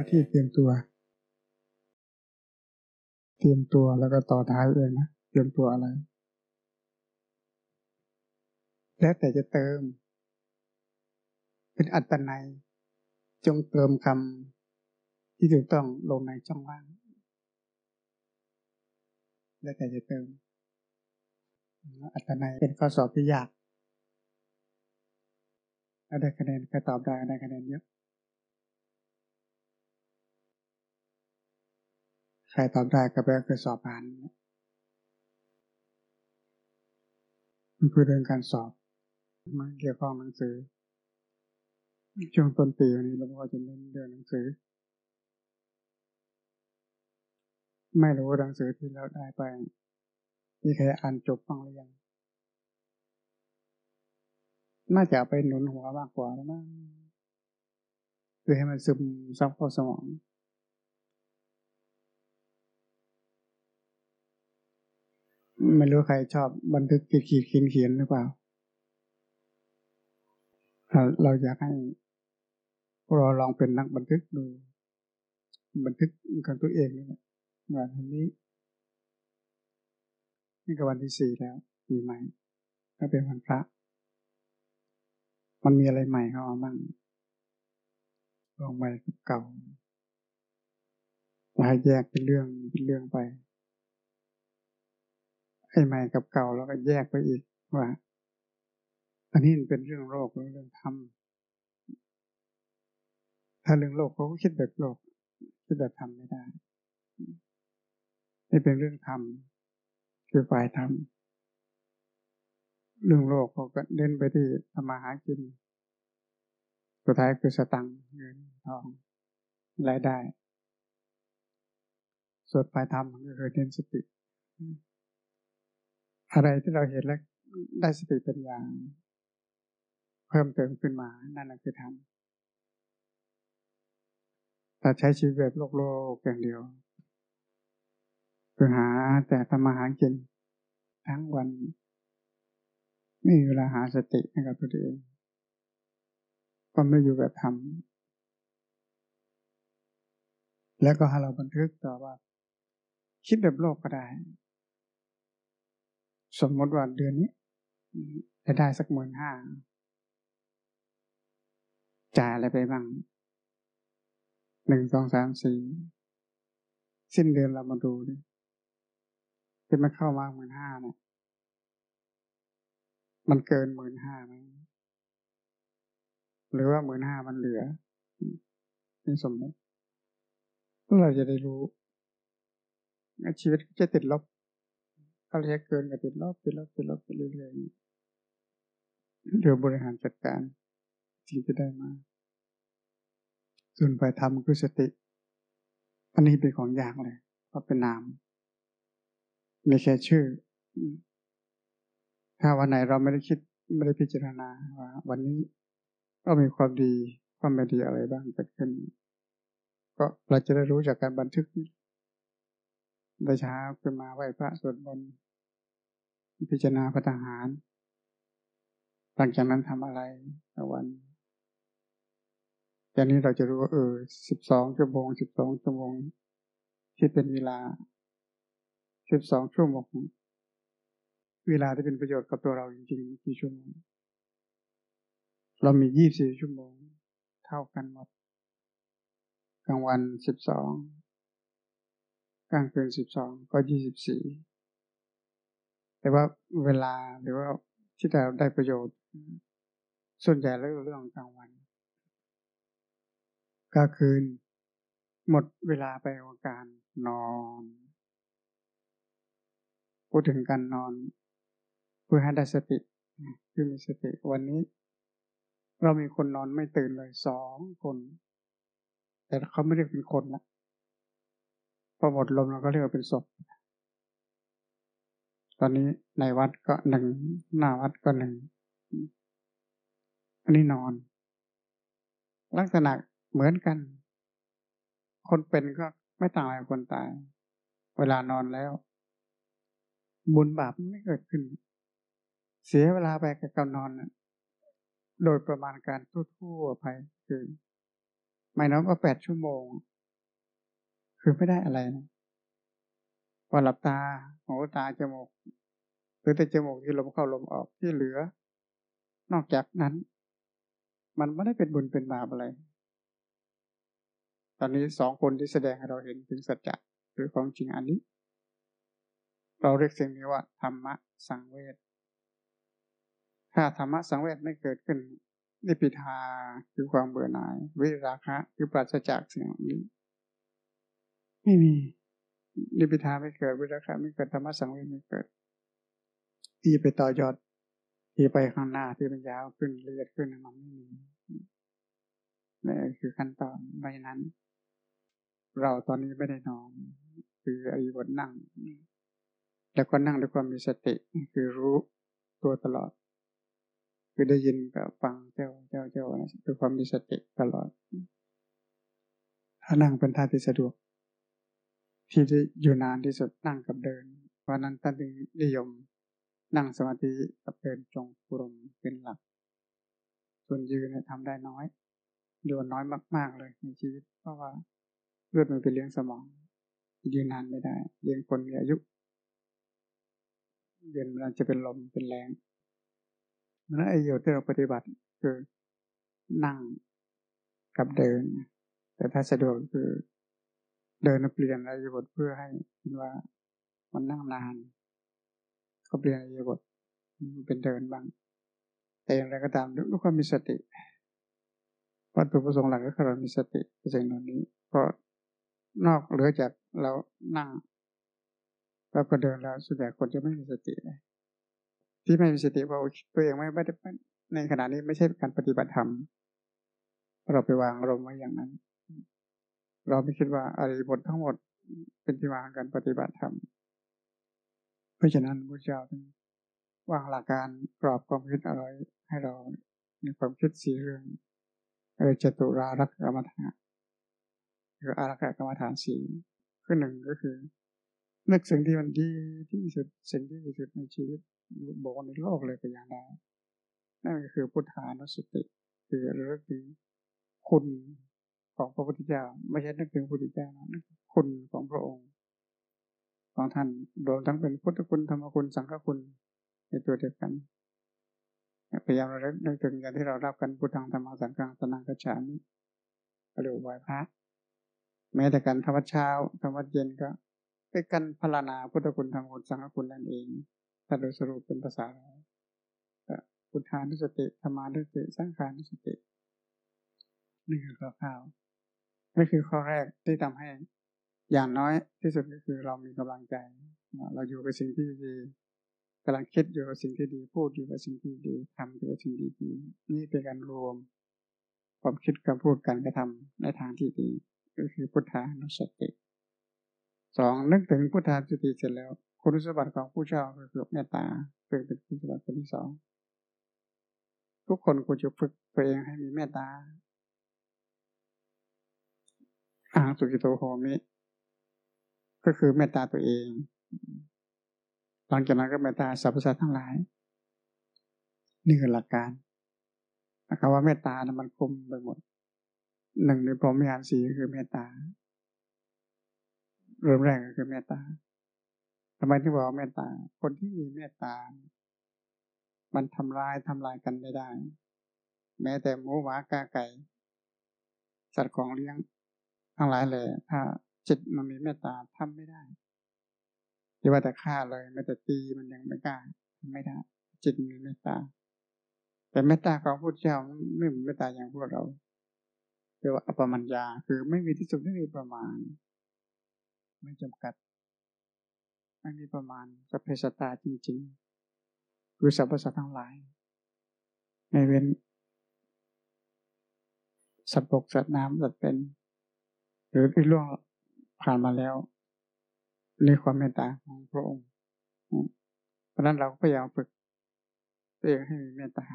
อาที่เตรียมตัว เตรียมตัวแล้วก็ต่อท้ายเองนะ เตรียมตัวอะไร แล้วแต่จะเติม เป็นอัตนัย จงเติมคำที่ถูกต้องลงในช่องว่าง แล้วแต่จะเติม อัตนัยเป็นข้อสอบที่ยากถ้าได้คะแนนก็ตอบได้ได้คะแนนเยอะ ใครตอบได้ก็แปลว่าคือสอบผ่านมันคือเรื่องการสอบมันเกี่ยวข้องหนังสือ ช่วงต้นปีวันนี้เราก็จะเน้นเรื่องหนังสือ ไม่รู้หนังสือที่เราได้ไปมีใครอ่านจบบ้างหรือยัง น่าจะไปหนุนหัวมากกว่าแล้วมั้งคือให้มันซึมซับเข้าสมอง ไม่รู้ใครชอบบันทึกขีดขีดเขียนเขียนหรือเปล่า เราอยากให้เราลองเป็นนักบันทึกดู บันทึกของตัวเองนี่แหละวันนี้ นี่ก็วันที่สี่แล้วปีใหม่ก็เป็นวันพระ มันมีอะไรใหม่เข้ามาบ้างลองใหม่กับเก่าให้แยกเป็นเรื่องเป็นเรื่องไป อ้ใหม่กับเก่าแล้วก็แยกไปอีกว่า อันนี้เป็นเรื่องโลกเรื่องธรรมถ้าเรื่องโลกเขาก็คิดแบบโลกคิดแบบธรรมไม่ได้นี่เป็นเรื่องธรรมคือฝ่ายธรรมเรื่องโลกเขาก็เล่นไปที่ทำมาหากิน สุดท้ายคือสตังเงินทองรายได้ส่วนปลายธรรมก็คือเน้นสติ อะไรที่เราเห็นแล้วได้สติเป็นอย่างเพิ่มเติมขึ้นมา นั่นแหละคือธรรมแต่ใช้ชีวิตแบบโลกโลกอย่างเดียวคือหาแต่ทำมาหากินทั้งวันไม่มีเวลาหาสติให้กับตัวเองก็ไม่อยู่แบบทำแล้วก็ให้เราบันทึกต่อว่า คิดแบบโลกก็ได้ สมมติว่าเดือนนี้จะได้สักหมื่นห้าจ่ายอะไรไปบ้างหนึ่งสองสามสี่สิ้นเดือนเรามาดูดิที่มันเข้ามาหมื่นห้าเนี่ยมันเกินหมื่นห้าไหมหรือว่าหมื่นห้ามันเหลือนี่สมมติเราจะได้รู้ชีวิตจะติดลบ ถ้าเรียเกินก็ติดลบติดลบติดลบไปเรื่อยๆเดี๋ยวบริหารจัดการสิ่งที่ได้มา ส่วนไปทำคือสติ อันนี้เป็นของยากเลยเพราะเป็นนามไม่ใช่ชื่อ ถ้าวันไหนเราไม่ได้คิดไม่ได้พิจารณาว่าวันนี้ก็มีความดีความไม่ดีอะไรบ้างเกิดขึ้น ก็เราจะได้รู้จากการบันทึก ได้เช้าขึ้นมาไหว้พระสวดมนต์พิจารณาพระทหาร หลังจากนั้นทำอะไรในวันอย่างนี้เราจะรู้ว่าเออสิบสองชั่วโมงสิบสองชั่วโมงที่เป็นเวลาสิบสองชั่วโมงเวลาที่เป็นประโยชน์กับตัวเราจริงๆกี่ชั่วโมง เรามียี่สี่ชั่วโมง เท่ากันหมดกลางวันสิบสอง กลางคืนสิบสองก็ยี่สิบสี่แต่ว่าเวลาหรือว่าที่เราได้ประโยชน์ ส่วนใหญ่แล้วเรื่องกลางวันกลางคืน หมดเวลาไปกับการนอน พูดถึงการนอน เพื่อให้ได้สติคือมีสติวันนี้ เรามีคนนอนไม่ตื่นเลยสองคน แต่เขาไม่เรียกเป็นคนละ พอหมดลมเราก็เรียกว่าเป็นศพ ตอนนี้ในวัดก็หนึ่งหน้าวัดก็หนึ่งอันนี้นอน ลักษณะเหมือนกัน คนเป็นก็ไม่ต่างอะไรคนตาย เวลานอนแล้ว บุญบาปไม่เกิดขึ้น เสียเวลาไปกับการนอนโดยประมาณการทั่วๆไปคือไม่น้อยก็แปดชั่วโมง คือไม่ได้อะไรนะพอหลับตาหูตาจมูกหรือแต่จมูกที่ลมเข้าลมออกที่เหลือ นอกจากนั้น มันไม่ได้เป็นบุญเป็นบาปอะไร ตอนนี้สองคนที่แสดงให้เราเห็นถึงสัจจะหรือของจริงอันนี้ เราเรียกสิ่งนี้ว่าธรรมะสังเวชถ้าธรรมะสังเวชไม่เกิดขึ้นนิพิทาคือความเบื่อหน่าย วิราคะคือปราศจากสิ่งเหล่านี้ ไม่มีนิพิทาไม่เกิดวิราคะไม่เกิดธรรมะสังเวชไม่เกิด ที่ไปต่อยอด ที่ไปข้างหน้าที่มันยาวขึ้นเลือดขึ้นมันไม่มีนี่คือขั้นตอนไม่นั้น เราตอนนี้ไม่ได้นอนคืออ้บทนั่ง แล้วก็นั่งด้วยความมีสติ คือรู้ตัวตลอด คือได้ยินก็ฟังเจ้าเจ้าเจ้าด้วยความมีสติตลอด ถ้านั่งเป็นท่าที่สะดวก ที่จะอยู่นานที่สุดนั่งกับเดิน เพราะนั้นท่านจึงนิยมนั่งสมาธิกับเดินจงกรมเป็นหลัก ส่วนยืนเนี่ยทำได้น้อยเดือนน้อยมากๆเลยในชีวิต เพราะว่าเลือดมันไปเลี้ยงสมอง ยืนนานไม่ได้เลี้ยงคนมีอายุเย็นมันจะเป็นลมเป็นแรงนั่นไอ้โยที่เราปฏิบัติคือนั่งกับเดิน แต่ถ้าสะดวกคือ เดินเปลี่ยนอายบทเพื่อให้เห็นว่ามันนั่งนาน ก็เปลี่ยนอายบทเป็นเดินบ้าง แต่อย่างไรก็ตามทุกคนมีสติวัตถุประสงค์หลักก็คือเรามีสติสิ่งเหล่านี้เพราะนอกเหลือจากเรานั่งแล้วก็เดินแล้วส่วนใหญ่คนจะไม่มีสติเลยที่ไม่มีสติเพราะตัวเองไม่ได้ในขณะนี้ไม่ใช่การปฏิบัติธรรมเราไปวางอารมณ์ไว้อย่างนั้น เราไม่คิดว่าอริบททั้งหมดเป็นที่วางการปฏิบัติธรรม เพราะฉะนั้นพระเจ้าจึงวางหลักการกรอบความคิดอะไรให้เราในความคิดสี่เรื่องอะไรจตุรารักกรรมฐานคืออารักกรรมฐานสี่คือหนึ่งก็คือ นึกสิ่งที่มันดีที่สุดสิ่งที่ดีสุดในชีวิตบอกในโลกเลยก็อย่างได้นั่นก็คือพุทธานุสติ คือเรื่องถึงคุณ ของพระพุทธเจ้า ไม่ใช่นึกถึงพระพุทธเจ้านะคุณของพระองค์ของท่านรวมทั้งเป็นพุทธคุณธรรมคุณสังฆคุณในตัวเดียวกันพยายามเราเนึกถึงอย่างที่เรารับกันพุทธังธรรมสังฆังสนังกระฉามิหรือไหว้พระ แม้แต่การทำวัดเช้าทำวัดเย็นก็เป็นการพลานาพุทธคุณธรรมคุณสังฆคุณนั่นเองถ้าโดยสรุปเป็นภาษาเราพุทธานุสติธรรมานุสติสังขานุสตินี่คือข้าว นี่คือข้อแรกที่ทำให้อย่างน้อยที่สุดก็คือเรามีกำลังใจ เราอยู่กับสิ่งที่ดีกำลังคิดอยู่กับสิ่งที่ดี พูดอยู่กับสิ่งที่ดีทำอยู่กับสิ่งที่ดีนี่เป็นการรวมความคิดกับพูดกันกระทำในทางที่ดี ก็คือพุทธานุสติสองนึกถึงพุทธานุสติเสร็จแล้วคุณสมบัติของผู้เช่าก็คือเมตตาเป็นเป็นคุณสมบัติคนที่สองทุกคนควรจะฝึกตัวเองให้มีเมตตา อาสุกิโตโหมิ ก็คือเมตตาตัวเอง หลังจากนั้นก็เมตตาสรรพสัตว์ทั้งหลาย นี่คือหลักการนะครับว่าเมตตานะมันคุมไปหมด หนึ่งในพรหมวิหารสีคือเมตตา เริ่มแรกก็คือเมตตาทำไมที่บอกเมตตา คนที่มีเมตตา มันทำลายทำลายกันไม่ได้ แม้แต่หมูหมากาไก่ สัตว์ของเลี้ยง ทั้งหลายเลย ถ้าจิตมันมีเมตตาทำไม่ได้ที่ว่าแต่ฆ่าเลยไม่แต่ตีมันยังไม่กล้าทำไม่ได้ จิตมีเมตตา แต่เมตตาของพระเจ้าไม่เหมือนเมตตาอย่างพวกเราเรียกว่าอปมัญญาคือไม่มีที่สุดไม่มีประมาณ ไม่จำกัดไม่มีประมาณสัพเพสตาจริงๆคือสรรพสัตว์ทั้งหลายไม่เว้นสัตว์บกสัตว์น้ำสัตว์เป็น หรือที่ล่วงผ่านมาแล้วในความเมตตาของพระองค์ เพราะนั้นเราพยายามฝึกตัวเองให้มีเมตตา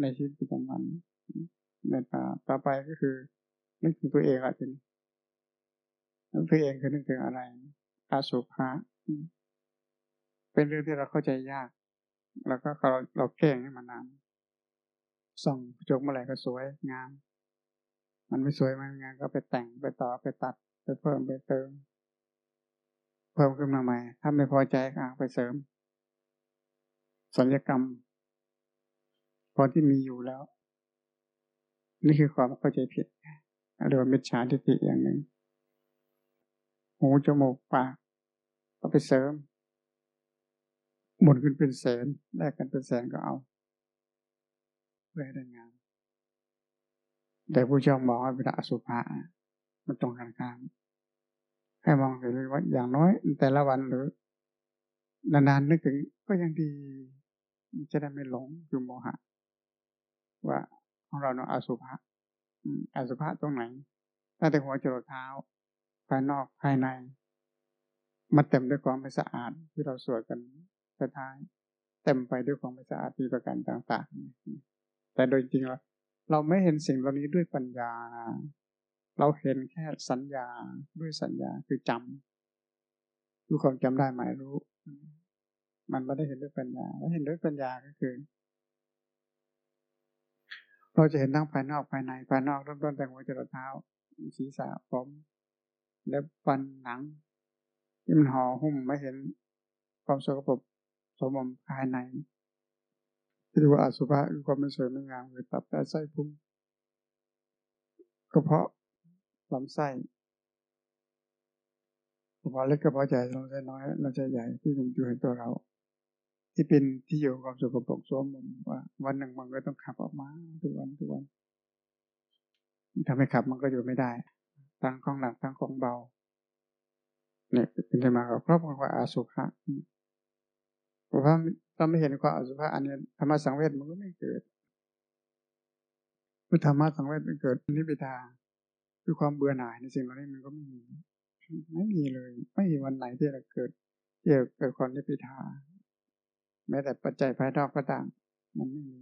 ในชีวิตประจำวันเมตตาต่อไปก็คือนึกถึงตัวเองอะทีนี้นึกตัวเองคือนึกถึงอะไรอาสุภะเป็นเรื่องที่เราเข้าใจยาก แล้วก็เราเราแก้งให้มันนานส่องจกเมื่อไหร่ก็สวยงาม มันไม่สวยมันงานก็ไปแต่งไปต่อไปตัด ไปเพิ่มไปเติม เพิ่มขึ้นมาใหม่ ถ้าไม่พอใจก็ไปเสริมสัญญกรรมพอที่มีอยู่แล้ว นี่คือความเข้าใจผิดหรือว่ามิจฉาทิฏฐิอย่างหนึ่งหูจมูกปากก็ไปเสริมหมดขึ้นเป็นแสนได้กันเป็นแสนก็เอาเพื่อให้ได้งาน แต่ผู้ชมบอกว่าเป็นอสุภะมันตรงกันข้ามให้มองเห็นเลยว่าอย่างน้อย แต่ละวันหรือนานๆนึกถึงก็ยังดีจะได้ไม่หลงคือโมหะ ว่าของเราเนาะอสุภะอสุภะตรงไหนตั้งแต่หัวจรดเท้าภายนอกภายในมาเต็มด้วยความไม่สะอาดที่เราสวดกันสุดท้าย เต็มไปด้วยความไม่สะอาดมีประการต่างๆ แต่โดยจริงแล้ว เราไม่เห็นสิ่งเหล่านี้ด้วยปัญญา เราเห็นแค่สัญญาด้วยสัญญาคือจำดูความจำได้หมายรู้ มันไม่ได้เห็นด้วยปัญญา แล้วเห็นด้วยปัญญาก็คือ เราจะเห็นทั้งภายนอกภายในภายนอกเริ่มต้นแต่หัวจรดเท้าศีรษะผมเล็บฟันหนังที่มันห่อหุ้มไม่เห็นความสกปรกสมมภายใน ที่เรียกว่าอสุภะคือความไม่สวยไม่งามคือตับแต่ไส้พุงกระเพาะลำไส้กระเพาะเล็กกระเพาะใหญ่ลำไส้น้อยลำไส้ใหญ่ที่มันอยู่ในตัวเรา ที่เป็นที่อยู่ความสกปรกสมมว่า วันหนึ่งมันก็ต้องขับออกมาทุกวันทุกวันถ้าไม่ขับมันก็อยู่ไม่ได้ทั้งของหนักทั้งของเบาเนี่ยเป็นที่มาของครอบครัวอาสุภะ เพราะว่าเราไม่เห็นความอสุภะอันนี้ธรรมะสังเวชมันก็ไม่เกิดเมื่อธรรมะสังเวชมันเกิดนิพพาคือความเบื่อหน่ายในสิ่งเหล่านี้มันก็ไม่มีไม่มีเลย ไม่มีวันไหนที่จะเกิดที่จะเกิดความนิพพาแม้แต่ปัจจัยภายนอกก็ตามมันไม่มี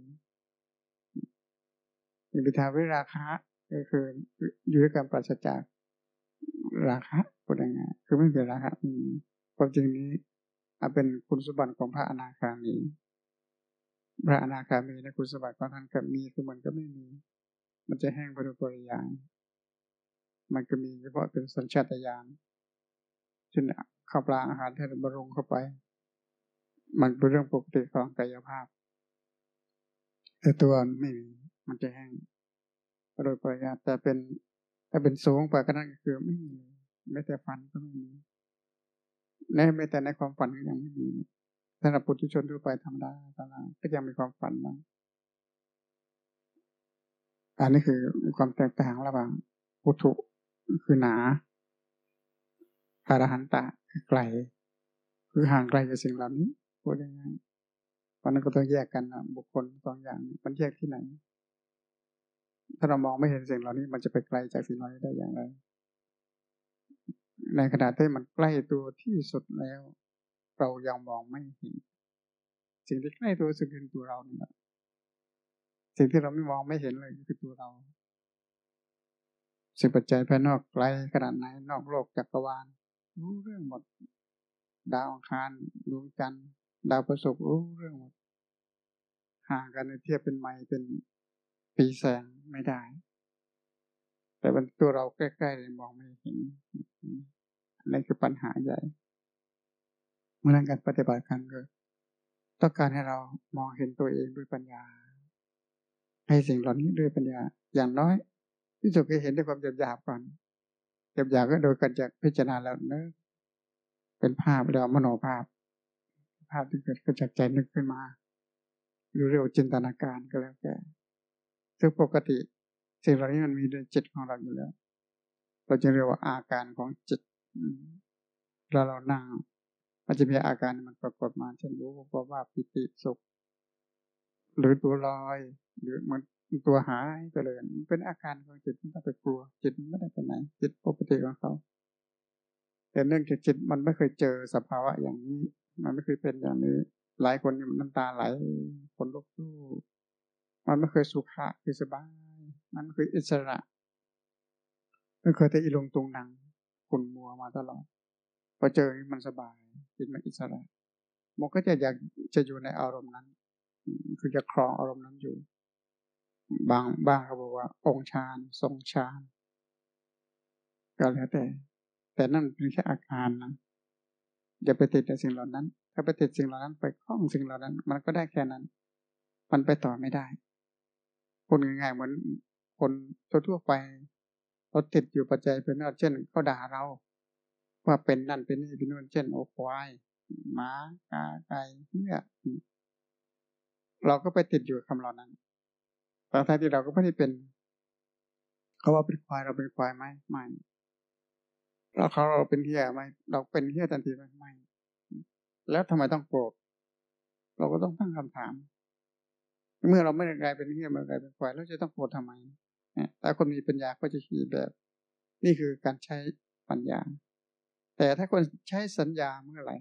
นิพพาวิราคะก็คืออยู่ด้วยการปราศจากราคะพูดง่ายคือไม่มีราคะมีความจริงนี้ เป็นคุณสมบัติของพระอนาคามี พระอนาคามีในคุณสมบัติของท่านกับมีคือมันก็ไม่มี มันจะแห้งไปโดยปริยายมันก็มีเฉพาะเป็นสัญชาตญาณเช่นข้าวปลาอาหารที่เราบรงเข้าไป มันเป็นเรื่องปกติของกายภาพ แต่ตัวไม่มี มันจะแห้งโดยปริยายแต่เป็นถ้าเป็นสูงไปก็นั่นก็คือไม่มีไม่แต่ฟันก็ไม่มี ในไม่แต่ในความฝันก็ยังไม่มีสำหรับปุถุชนทั่วไปธรรมดาธรรมดาก็ยังมีความฝันนะอันนี้คือความแตกต่างระหว่างปุถุคือหนาอารหันตะคือไกล คือห่างไกลจากสิ่งเหล่านี้พูดง่ายๆเพราะนั้นก็ต้องแยกกันนะบุคคลสองอย่างมันแยกที่ไหน ถ้าเรามองไม่เห็นสิ่งเหล่านี้ มันจะไปไกลจากสิ่งเหล่านี้ได้อย่างไร ในขณะที่มันใกล้ตัวที่สุดแล้ว เรายังมองไม่เห็น สิ่งที่ใกล้ตัวสุดคือตัวเราเนี่ยสิ่งที่เราไม่มองไม่เห็นเลยคือตัวเรา สิ่งปัจจัยภายนอกไกลขนาดไหนนอกโลกจักรวาล รู้เรื่องหมด ดาวอังคารดวงจันทร์ดาวประสบรู้เรื่องหมดห่างกันเทียบเป็นไมเป็นปีแสงไม่ได้ แต่เป็นตัวเราใกล้ๆเลยมองไม่เห็น นั่นคือปัญหาใหญ่เมื่อนั้นการปฏิบัติกันก็ต้องการให้เรามองเห็นตัวเองด้วยปัญญา ให้สิ่งเหล่านี้ด้วยปัญญา อย่างน้อย ที่สุดก็เห็นด้วยความหยาบๆก่อนหยาบๆก็โดยการจากพิจารณาแล้วเนอะเป็นภาพแล้วมโนภาพ ภาพที่เกิดขึ้นจากใจนึกขึ้นมาหรือเรียกจินตนาการก็แล้วแต่ซึ่งปกติสิ่งเหล่านี้มันมีในจิตของเราอยู่แล้ว เราจะเรียกว่าอาการของจิต เราเรานั่งมันจะมีอาการมันปรากฏมาเช่นรู้ว่าปิติสุข หรือตัวลอย หรือมันตัวหายไปเลยมันเป็นอาการของจิตมันต้องไปกลัว จิตไม่ได้ไปไหน จิตปกติของเขา แต่เนื่องจากจิตมันไม่เคยเจอสภาวะอย่างนี้ มันไม่เคยเป็นอย่างนี้ หลายคนมันน้ำตาไหลคนลุกสู้มันไม่เคยสุขะคือสบาย มันคืออิสระไม่เคยแต่อีลงตรงนัง ขุ่นมัวมาตลอดพอเจอมันสบายจิตมันอิสระมันก็จะอยากจะอยู่ในอารมณ์นั้น คือจะครองอารมณ์นั้นอยู่ บางบ้างเขาบอกว่า องค์ฌานทรงฌานก็แล้วแต่ แต่นั่นเป็นแค่อาการนะอย่าไปติดแต่สิ่งเหล่านั้น ถ้าไปติดสิ่งเหล่านั้นไปคล้องสิ่งเหล่านั้น มันก็ได้แค่นั้น มันไปต่อไม่ได้คนง่ายๆเหมือนคนทั่วไป เราติดอยู่ปัจจัยเป็นเช่นเขาด่าเรา ว่าเป็นนั่นเป็นนี่เป็นนู่นเช่นโอควายหมากาไก่เหี้ยเราก็ไปติดอยู่คำเหล่านั้นแต่ท้ายที่เราก็ไม่ได้เป็น เขาว่าเป็นควายเราเป็นควายไหมไม่เราเขาเราเป็นเหี้ยไหมเราเป็นเหี้ยทันทีไหมไม่ แล้วทำไมต้องโกรธเราก็ต้องตั้งคำถาม เมื่อเราไม่ได้กลายเป็นเหี้ยมากลายเป็นควายเราจะต้องโกรธทำไม แต่คนมีปัญญาก็จะคิดแบบ นี่คือการใช้ปัญญา แต่ถ้าคนใช้สัญญาเมื่อไหร่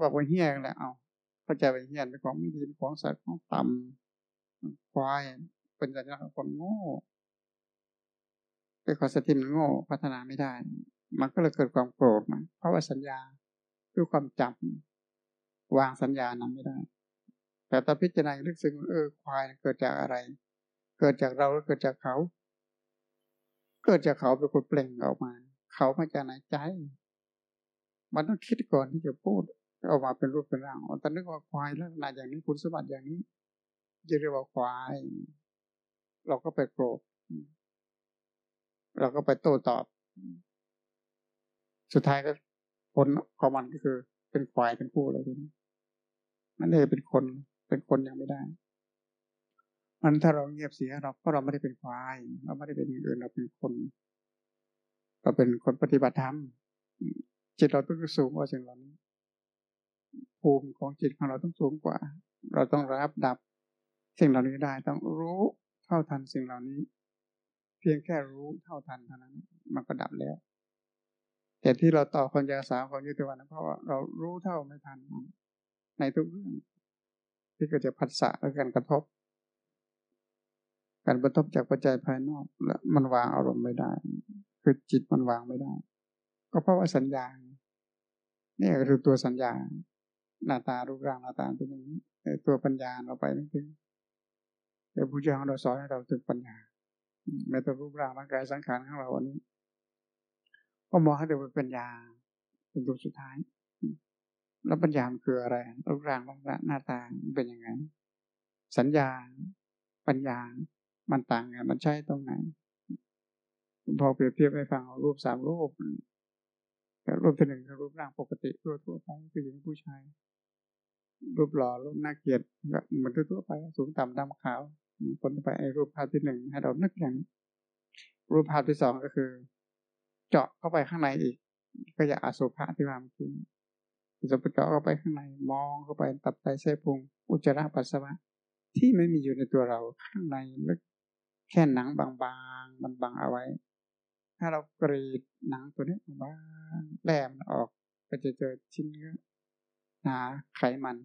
บอกว่าเฮี้ยแล้วเอาเข้าใจว่าเฮี้ยเป็นของไม่ดีเป็นของสัตว์ของต่ำควายเป็นสัญญาของคนโง่เป็นของสติมโง่พัฒนาไม่ได้ มันก็เลยเกิดความโกรธมาเพราะว่าสัญญาคือความจำวางสัญญานั้นไม่ได้ แต่ตอนพิจารณาลึกซึ้งเออควายเกิดจากอะไร เกิดจากเราหรือเกิดจากเขา เกิดจากเขาเป็นคนเปล่งออกมา เขามาจากไหนใจ มันต้องคิดก่อนที่จะพูดออกมาเป็นรูปเป็นร่างตอนนึกว่าควายลักษณะอย่างนี้คุณสมบัติอย่างนี้จะเรียกว่าควาย เราก็ไปโกรธเราก็ไปโต้ตอบ สุดท้ายก็ผลของมันก็คือ เป็นควายเป็นคู่เลยทีนี้นั่นเลยเป็นคนเป็นคนยังไม่ได้ มันถ้าเราเงียบเสียเราเพราะเราไม่ได้เป็นควาย เราไม่ได้เป็นอย่างอื่นเราเป็นคนเราเป็นคนปฏิบัติธรรมจิตเราต้องสูงกว่าสิ่งเหล่านี้ภูมิของจิตของเราต้องสูงกว่า เราต้องรับดับสิ่งเหล่านี้ได้ต้องรู้เท่าทันสิ่งเหล่านี้ เพียงแค่รู้เท่าทันเท่านั้น มันก็ดับแล้วแต่ที่เราต่อคนยาสาวคนยุติวันเพราะว่าเรารู้เท่าไม่ทันในทุกเรื่องที่เกิดจากผัสสะและการกระทบ การกระทบจากปัจจัยภายนอกและมันวางอารมณ์ไม่ได้ คือจิตมันวางไม่ได้ ก็เพราะว่าสัญญานี่คือตัวสัญญา หน้าตารูปร่างหน้าตาเป็นอย่างนี้ตัวปัญญาเราไปไม่ถึงแต่ผู้เจ้าเราสอนให้เราถึงปัญญาแม้แต่รูปร่างร่างกายสังขารของเราวันนี้ ก็มองให้เด็เป็นปัญญาเป็นตัวสุดท้ายแล้วปัญญาคืออะไร รูปร่างหน้าตาเป็นยังไง สัญญา ปัญญา มันต่างกันมันใช่ตรงไหนพอเปรียบเทียบให้ฟังรูปสามรูปรูปที่หนึ่งคือรูปร่างปกติทั่วทั่วไปผู้หญิงผู้ชาย รูปหล่อรูปน่าเกลียดก็เหมือนทั่วไป สูงต่ำดำขาวคนไปไอ้รูปภาพที่หนึ่งให้เรานึกอย่าง รูปภาพที่สองก็คือ เจาะเข้าไปข้างในอีก ก็จะอาสุภะที่ว่าเมื่อกี้จะไปเจาะเข้าไปข้างในมองเข้าไปตับไตเส้พุงอุจจาระปัสสาวะที่ไม่มีอยู่ในตัวเราข้างในลึก แค่หนังบางๆมันบังเอาไว้ ถ้าเรากรีดหนังตัวนี้บางแหลมออกก็จะเจอชิ้นเนื้อหนาไขมัน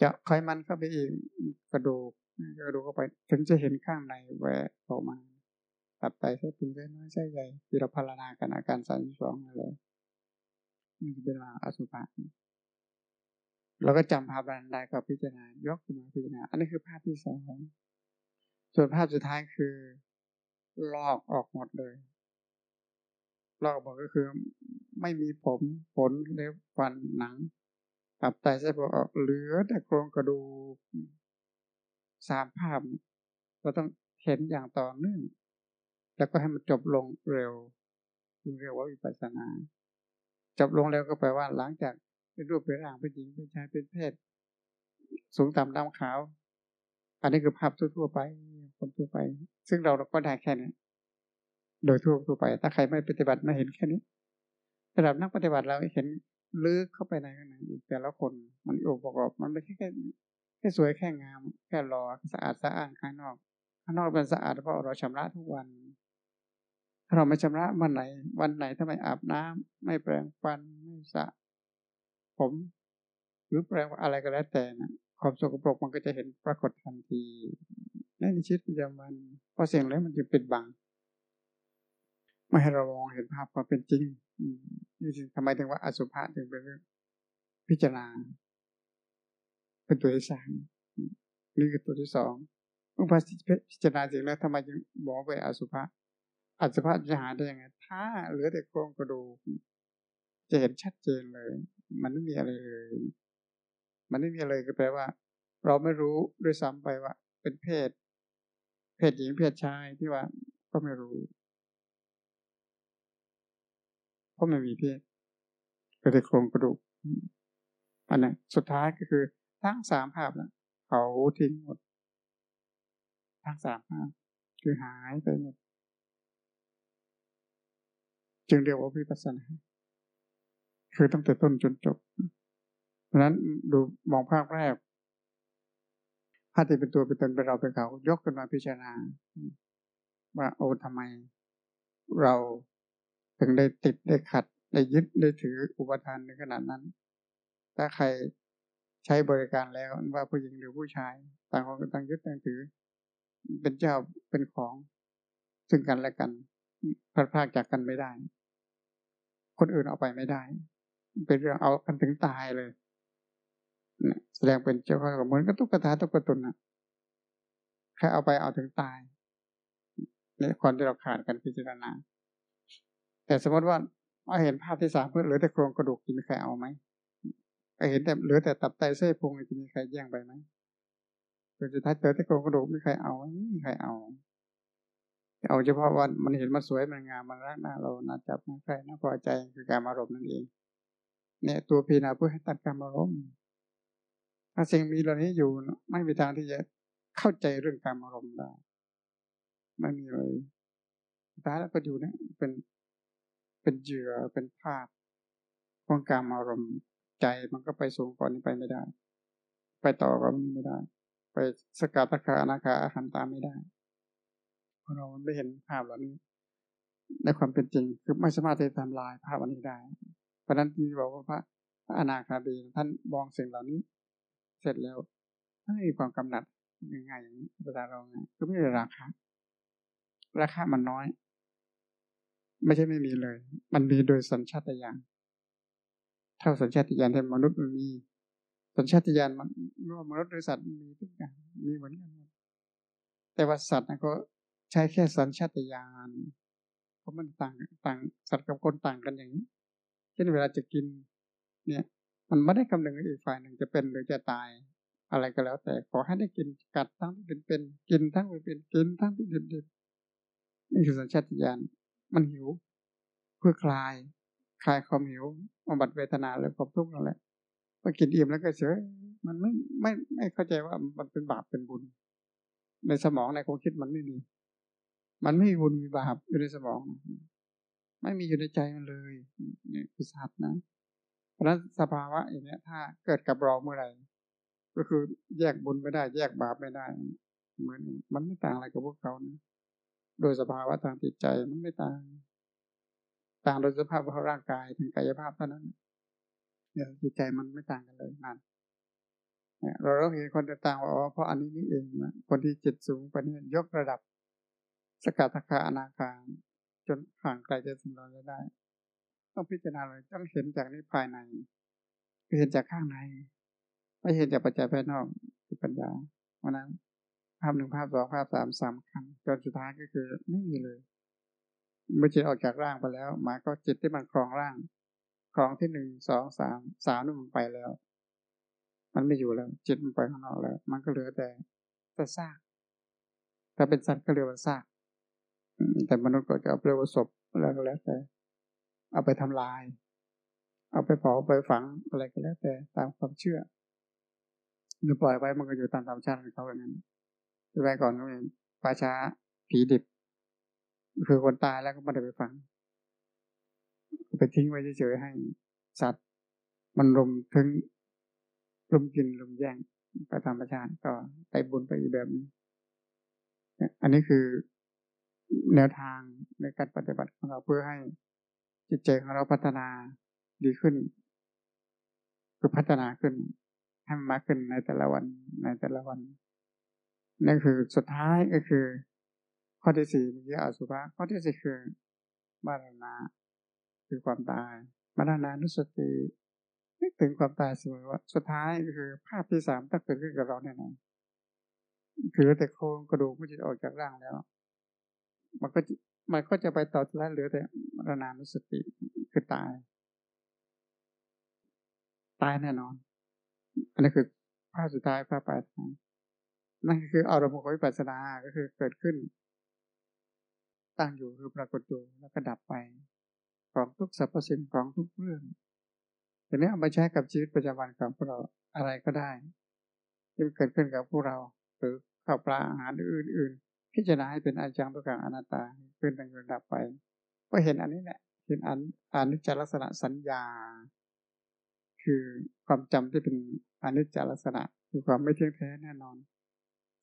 จะไขมันเข้าไปอีกกระดูกกระดูกเข้าไป ถึงจะเห็นข้างในแหวกออกมาตัดไปใช้ปุ้งใช้น้อยใช้ใหญ่ที่เราพารณากันอาการสามสองอะไรนี่เป็นมาอสุภะเราก็จำภาพนั้นได้ก็พิจารณายกขึ้นมาพิจารณา อันนี้คือภาพที่สอง ส่วนภาพสุดท้ายคือลอกออกหมดเลย ลอกหมดก็คือไม่มีผมขนเล็บฟันหนังตับไตไส้พุงออกเหลือแต่โครงกระดูกสามภาพเราต้องเห็นอย่างต่อเนื่อง แล้วก็ให้มันจบลงเร็วเรียกว่าวิปัสสนา จบลงเร็วก็แปลว่าหลังจากเป็นรูปเป็นร่างเป็นหญิงเป็นชายเป็นเพศ สูงต่ำดำขาว อันนี้คือภาพทั่วไป คนทั่วไป ซึ่งเราเราก็ได้แค่นี้โดยทั่วทั่วไป ถ้าใครไม่ปฏิบัติไม่เห็นแค่นี้สำหรับนักปฏิบัติเราเห็นลึกเข้าไปในข้างในแต่ละคนมันองค์ประกอบมันไม่แค่แค่แค่สวยแค่งาม แค่หล่อสะอาดสะอาดข้างนอกข้างนอกเป็นสะอาดเพราะเราชำระทุกวัน ถ้าเราไม่ชำระวันไหน วันไหนถ้าไม่อาบน้ำไม่แปรงฟันไม่สระผม หรือแปลว่าอะไรก็แล้วแต่นะความสกปรกมันก็จะเห็นปรากฏทันที ในชีวิตประจำวันเพราะเสียงแล้วมันจะปิดบัง ไม่ให้เรามองเห็นภาพความเป็นจริงนี่จึงทำไมถึงว่าอสุภะถึงเป็นเรื่องพิจารณา เป็นตัวที่สามนี่คือตัวที่สองเมื่อพิจารณาสิ่งแล้วทำไมจึงบอกไปอสุภะอสุภะจะหาได้ยังไง ถ้าเหลือแต่โครงกระดูกจะเห็นชัดเจนเลย มันไม่มีอะไรเลย มันไม่มีอะไรก็แปลว่า เราไม่รู้ด้วยซ้ำไปว่า เป็นเพศ เพศหญิงเพศชายที่ว่าก็ไม่รู้ เพราะไม่มีเพศก็แต่โครงกระดูกอันนั้นสุดท้ายก็คือทั้งสามภาพนะเขาทิ้งหมด ทั้งสามภาพ คือหายไปหมด จึงเรียกว่าวิปัสสนาคือตั้งแต่ต้นจนจบเพราะนั้นดูมองภาพแรก ภาพที่เป็นตัวเป็นตนเป็นเราเป็นเขา ยกขึ้นมาพิจารณา ว่าโอ้ทำไม เราถึงได้ติดได้ขัด ได้ยึดได้ถืออุปทานในขนาดนั้น ถ้าใครใช้บริการแล้วว่าผู้หญิงหรือผู้ชาย ต่างคนต่างยึดต่างถือ เป็นเจ้าเป็นของ ซึ่งกันและกันพลาดพลาดจากกันไม่ได้ คนอื่นเอาไปไม่ได้ เป็นเรื่องเอากันถึงตายเลย แสดงเป็นเจ้าข้าเหมือนกับตุ๊กตาตุ๊กตุนนะแค่เอาไปเอาถึงตายในคนที่เราขาดกันพิจารณา แต่สมมติว่าเราเห็นภาพที่สามเพื่อเหลือแต่โครงกระดูกจะมีใครเอาไหมเห็นแต่เหลือแต่ตับไตเส้นพุงจะมีใครแย่งไปไหมจนสุดท้ายเหลือแต่โครงกระดูกไม่ใครเอาไม่มีใครเอาเอาเฉพาะวันมันเห็นมันสวยมันงามมันรักหน้าเราน่าจับน่าใครน่าพอใจคือการอารมณ์นั่นเอง เนี่ยตัวพีนาเพื่อให้ตัดการอารมณ์ ถ้าสิ่งมีเหล่านี้อยู่ไม่มีทางที่จะเข้าใจเรื่องการอารมณ์ได้ไม่มีเลยท้ายแล้วก็อยู่เนี่ยเป็นเป็นเหยื่อเป็นภาพของการอารมณ์ใจมันก็ไปสูงก่อนนี้ไปไม่ได้ ไปต่อก็ไม่ได้ ไปสกัดตะขาอนาคาอาหารตามไม่ได้เพราะเราไม่เห็นภาพเหล่านี้ ในความเป็นจริงคือไม่สามารถจะทำลายภาพอันนี้ได้ เพราะนั้นที่บอกว่าพระพระอนาคาบีท่านมองสิ่งเหล่านี้ เสร็จแล้วไม่มีความกำหนัดง่ายๆอย่างนี้ภาษาเราไงคือไม่ได้ราคาราคามันน้อย ไม่ใช่ไม่มีเลย มันมีโดยสัญชาตญาณเท่าสัญชาตญาณที่มนุษย์มันมีสัญชาตญาณมันไม่ว่ามนุษย์หรือสัตว์มีทุกอย่างมีเหมือนกันแต่ว่าสัตว์นะก็ใช้แค่สัญชาตญาณเพราะมันต่างต่างสัตว์กับคนต่างกันอย่างนี้เช่นเวลาจะกิน เนี่ย มันไม่ได้คำนึงอีกฝ่ายหนึ่งจะเป็นหรือจะตาย อะไรก็แล้ว แต่ขอให้ได้กินกัดทั้งที่เป็นเป็นกินทั้งที่เป็นกินทั้งที่เป็นดิบนี่คือสัญชาตญาณมันหิว เพื่อคลาย คลายความหิวบำบัดเวทนาและความทุกข์นั่นแหละพอกินอิ่มแล้วก็เฉยมันไม่ไม่ไม่เข้าใจว่ามันเป็นบาปเป็นบุญ ในสมองในความคิดมันไม่มี มันไม่มีบุญมีบาปอยู่ในสมอง ไม่มีอยู่ในใจมันเลยนี่คือสัตว์นะ เพราะฉะนั้นสภาวะอย่างนี้ถ้าเกิดกับเราเมื่อไหร่ ก็คือแยกบุญไม่ได้ แยกบาปไม่ได้ เหมือนมันไม่ต่างอะไรกับพวกเขานะ โดยสภาวะทางจิตใจมันไม่ต่าง ต่างโดยสภาพของร่างกายทางกายภาพเท่านั้นเดี๋ยวจิตใจมันไม่ต่างกันเลยนั่นเราเราเห็นคนต่างว่าอ๋อเพราะอันนี้นี่เองนะคนที่จิตสูงไปนี่ยกระดับ สกัดตะคาอนาคาจนห่างไกลจากสิ่งเราได้ ต้องพิจารณาเลยต้องเห็นจากนี้ภายในเห็นจากข้างใน ไม่เห็นจากปัจจัยภายนอกคือปัญญาเพราะนั้นภาพหนึ่งภาพสองภาพสามสามครั้งจนสุดท้ายก็คือไม่มีเลยเมื่อจิตออกจากร่างไปแล้วหมายก็จิตที่มันครองร่างครองที่หนึ่งสองสามสามนี่มันไปแล้ว มันไม่อยู่แล้ว จิตมันไปข้างนอกแล้ว มันก็เหลือแต่แต่ซากถ้าเป็นสัตว์ก็เรียกว่าซากแต่มนุษย์ก็จะเรียกว่าศพอะไรก็แล้วแต่ เอาไปทำลาย เอาไปเผาไปฝังอะไรก็แล้วแต่ตามความเชื่อหรือปล่อยไว้มันก็อยู่ตามธรรมชาติของเขาอย่างนั้นไปก่อนก็เป็นป่าช้าผีดิบ คือคนตายแล้วก็ไม่ได้ไปฟังไปทิ้งไว้เฉยๆให้สัตว์ มันลมถึงลมกินลมแย่งไปธรรมชาติก็ไปบุญไปอีกแบบนี้อันนี้คือแนวทางในการปฏิบัติของเราเพื่อให้ จิตใจของเราพัฒนาดีขึ้น คือพัฒนาขึ้นให้มันมากขึ้นในแต่ละวันในแต่ละวันนั่นคือสุดท้ายก็คือ ข้อที่สี่มีอสุภะข้อที่สี่คือมรณะคือความตายมรณานุสตินึกถึงความตายเสมอว่าสุดท้ายก็คือ ภาพที่สามต้องเกิดขึ้นกับเราแน่นอนคือแต่โครงกระดูกมันจะออกจากร่างแล้ว มันก็ มันก็จะไปต่อแล้วเหลือแต่รนานุสติคือตาย ตายแน่นอน อันนี้คือภาพสุดท้ายภาพปลายทางนั่นคืออารมณ์ของวิปัสสนาก็คือเกิดขึ้น ตั้งอยู่คือปรากฏอยู่แล้วก็ดับไป ของทุกสรรพสิ่งของทุกเรื่องทีนี้เอามาใช้กับชีวิตประจำวันของพวกเราอะไรก็ได้ที่เกิดขึ้นกับพวกเรา หรือข้าวปลาอาหารอื่นๆ พิจารณาให้เป็นอาจังตุกังอนัตตาขึ้นตั้งอยู่ดับไปก็เห็นอันนี้แหละเห็นอันอนิจจลักษณะสัญญา คือความจำที่เป็นอนิจจลักษณะคือความไม่เที่ยงแท้แน่นอน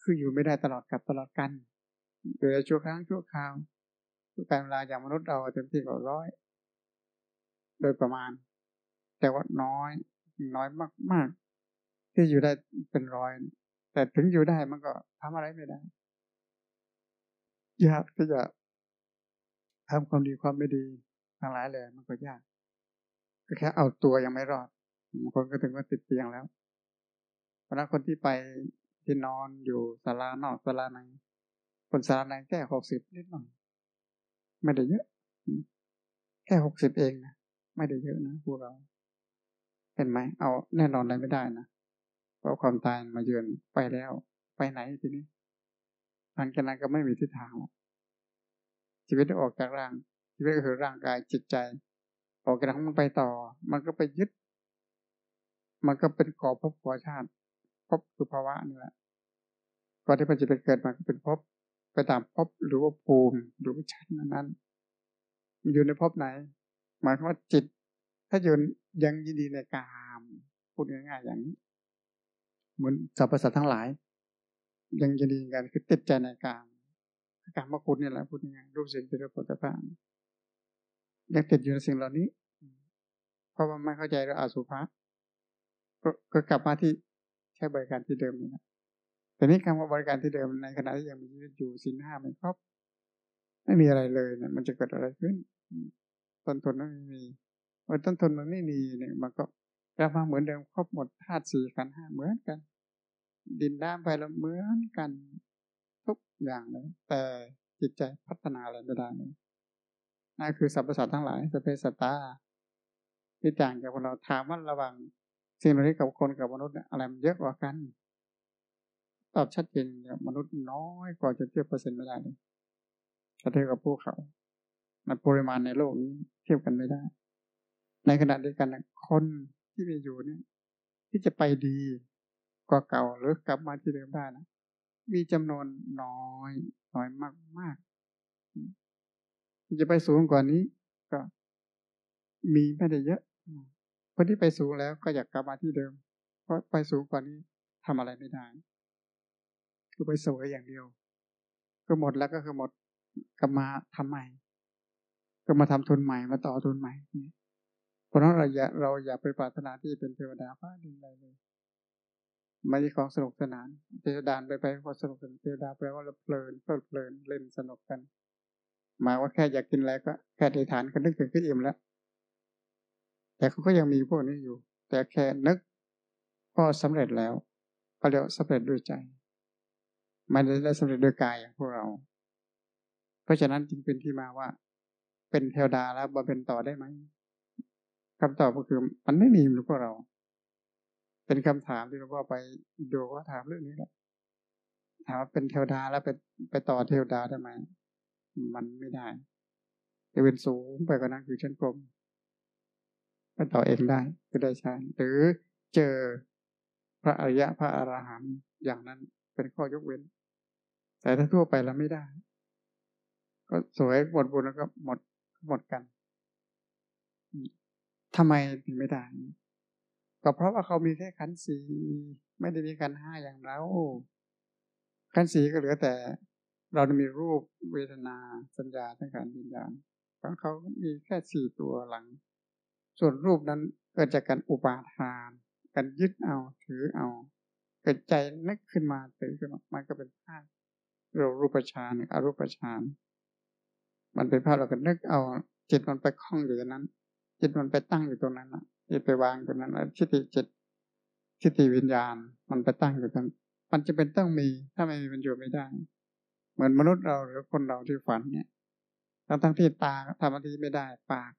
คืออยู่ไม่ได้ตลอดกับตลอดกัน โดยชั่วครั้งชั่วคราวการเวลาอย่างมนุษย์เราเต็มที่ก็ร้อย โดยประมาณ แต่ว่าน้อยน้อยมาก ๆ ที่อยู่ได้เป็นร้อย แต่ถึงอยู่ได้มันก็ทำอะไรไม่ได้ ยากที่จะทำความดีความไม่ดีทั้งหลายเลยมันก็ยาก ก็แค่เอาตัวยังไม่รอดบางคนก็ถึงว่าติดเตียงแล้ว เพราะนั้นคนที่ไปที่นอนอยู่ศาลานอกศาลาในคนศาลาในแค่หกสิบนิดหน่อย ไม่ได้เยอะ แค่หกสิบเองนะไม่ได้เยอะนะพวกเรา เห็นไหมเอาแน่นอนอะไรไม่ได้นะเพราะความตายมาเยือนไปแล้ว ไปไหนทีนี้ หลังจากนั้นก็ไม่มีทิศทางชีวิตออกจากร่างชีวิตก็คือร่างกายจิตใจ ออกจากนั้นมันไปต่อ มันก็ไปยึด มันก็เป็นก่อภพก่อชาติภพคือภาวะนี่แหละก่อนที่มันจะไปเกิดมาก็เป็นภพไปตามภพหรือว่าภูมิหรือว่าชั้นนั้นมันอยู่ในภพไหน หมายความว่าจิต ถ้าอยู่ยังยินดีในกามพูดง่ายๆอย่างนี้เหมือนสรรพสัตว์ทั้งหลาย ยังยินดีกันคือติดใจในกามกามมาคุณนี่แหละพูดง่ายรูปเสียงเป็นรสผลิภัณฑ์ยังติดอยู่ในสิ่งเหล่านี้ เพราะว่าไม่เข้าใจเรื่องอสุภะก็กลับมาที่ใช้บริการที่เดิมนี่นะแต่นี้คำว่าบริการที่เดิมในขณะที่ยังมีชีวิตอยู่สินห้าไม่ครบไม่มีอะไรเลยเนี่ยมันจะเกิดอะไรขึ้นต้นทุนไม่มีเมื่อต้นทุนมันไม่มีเนี่ยมันก็กลับมาเหมือนเดิมครบหมดธาตุสี่กันห้าเหมือนกัน ดินน้ำไฟลมเหมือนกันทุกอย่างเลย แต่จิตใจพัฒนาอะไรไม่ได้เลยนั่นคือสรรพสัตว์ทั้งหลายสเปสตาที่ต่างจากเราถามว่าระหว่างสิ่งเหล่านี้กับคนกับมนุษย์อะไรมันเยอะกว่ากัน ตอบชัดเจนมนุษย์น้อยกว่าจะเทียบเปอร์เซ็นต์ไม่ได้เลยถ้าเทียบกับพวกเขาในปริมาณในโลกนี้เทียบกันไม่ได้ ในขณะเดียวกันคนที่มีอยู่เนี่ย ที่จะไปดี กว่าเก่าหรือกลับมาที่เดิมได้นะมีจำนวนน้อยน้อยมากมากจะไปสูงกว่านี้ ก็ มีไม่ได้เยอะคนที่ไปสูงแล้วก็อยากกลับมาที่เดิม เพราะไปสูงกว่านี้ทำอะไรไม่ได้คือไปสวยอย่างเดียว ก็หมดแล้วก็คือหมดก็มาทำใหม่ ก็มาทำทุนใหม่มาต่อทุนใหม่เพราะนั้นเราอย่าเราอย่าไปปรารถนาที่เป็นเทวดาฟ้าดินใดเลย ไม่ใช่ของสนุกสนานเทวดาไปไปพอสนุกสนานเทวดาแปลว่าเราเพลินเพลิดเพลินเล่นสนุกกัน หมายว่าแค่อยากกินอะไรก็แค่ในฐานก็นึกถึงขึ้นอิ่มแล้ว แต่เขาก็ยังมีพวกนี้อยู่ แต่แค่นึกก็สำเร็จแล้วก็เรียกสำเร็จด้วยใจไม่ได้สำเร็จโดยกายอย่างพวกเรา เพราะฉะนั้นจึงเป็นที่มาว่า เป็นเทวดาแล้วบำเพ็ญต่อได้ไหมคำตอบก็คือมันไม่มีหรือพวกเรา เป็นคำถามที่เราว่าไปดูว่าถามเรื่องนี้แหละถามว่าเป็นเทวดาแล้วไปไปต่อเทวดาได้ไหมมันไม่ได้จะเป็นสูงไปกว่านั้นคือชั้นกลมไปต่อเองได้ก็ได้ใช่หรือเจอพระอริยะพระอรหันต์อย่างนั้นเป็นข้อยกเว้น แต่ถ้าทั่วไปเราไม่ได้ ก็สวยหมดบุญแล้วก็หมดหมดกันทำไมถึงไม่ได้ ก็เพราะว่าเขามีแค่ขันสีไม่ได้มีขันห้าอย่างเราขันสีก็เหลือแต่ เรามีรูปเวทนาสัญญาทั้งการวิญญาณของเขามีแค่สี่ตัวหลัง ส่วนรูปนั้นเกิดจากการอุปาทาน การยึดเอาถือเอา เกิดใจนึกขึ้นมาตื่นขึ้นมามันก็เป็นภาพเรารูปฌานอรูปฌานมันเป็นภาพเราก็นึกเอา จิตมันไปคล้องอยู่ตรงนั้น จิตมันไปตั้งอยู่ตรงนั้นอะ จิตไปวางตรงนั้นแล้วชิติจิตชิติวิญญาณ มันไปตั้งอยู่ตรงมันจะเป็นต้องมีถ้าไม่มีมันอยู่ไม่ได้ เหมือนมนุษย์เราหรือคนเราที่ฝันเนี่ยทั้งทั้งที่ตาทำอะไรไม่ได้ ปาก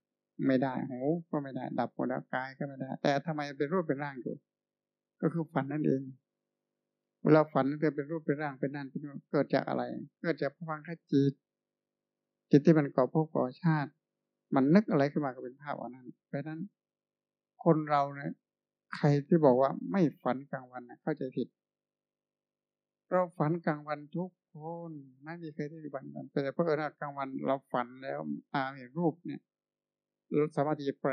ไม่ได้หูก็ไม่ได้ ดับหมดแล้วกายก็ไม่ได้ แต่ทำไมเป็นรูปเป็นร่างอยู่ก็คือฝันนั่นเองเวลาฝันเกิดเป็นรูปเป็นร่างเป็นนั่นเป็นเกิดจากอะไร เกิดจากพลังค่จิต จิตที่มันก่อภพก่อชาติ มันนึกอะไรขึ้นมาก็เป็นภาพอันนั้นเพราะนั้น คนเราเนี่ยใครที่บอกว่าไม่ฝันกลางวันนะเข้าใจผิด เราฝันกลางวันทุกคนไม่มีใครที่ฝันกันแต่เพราะเออกลางวันเราฝันแล้วอาเห็นรูปเนี่ยเราสามารถที่จะแปล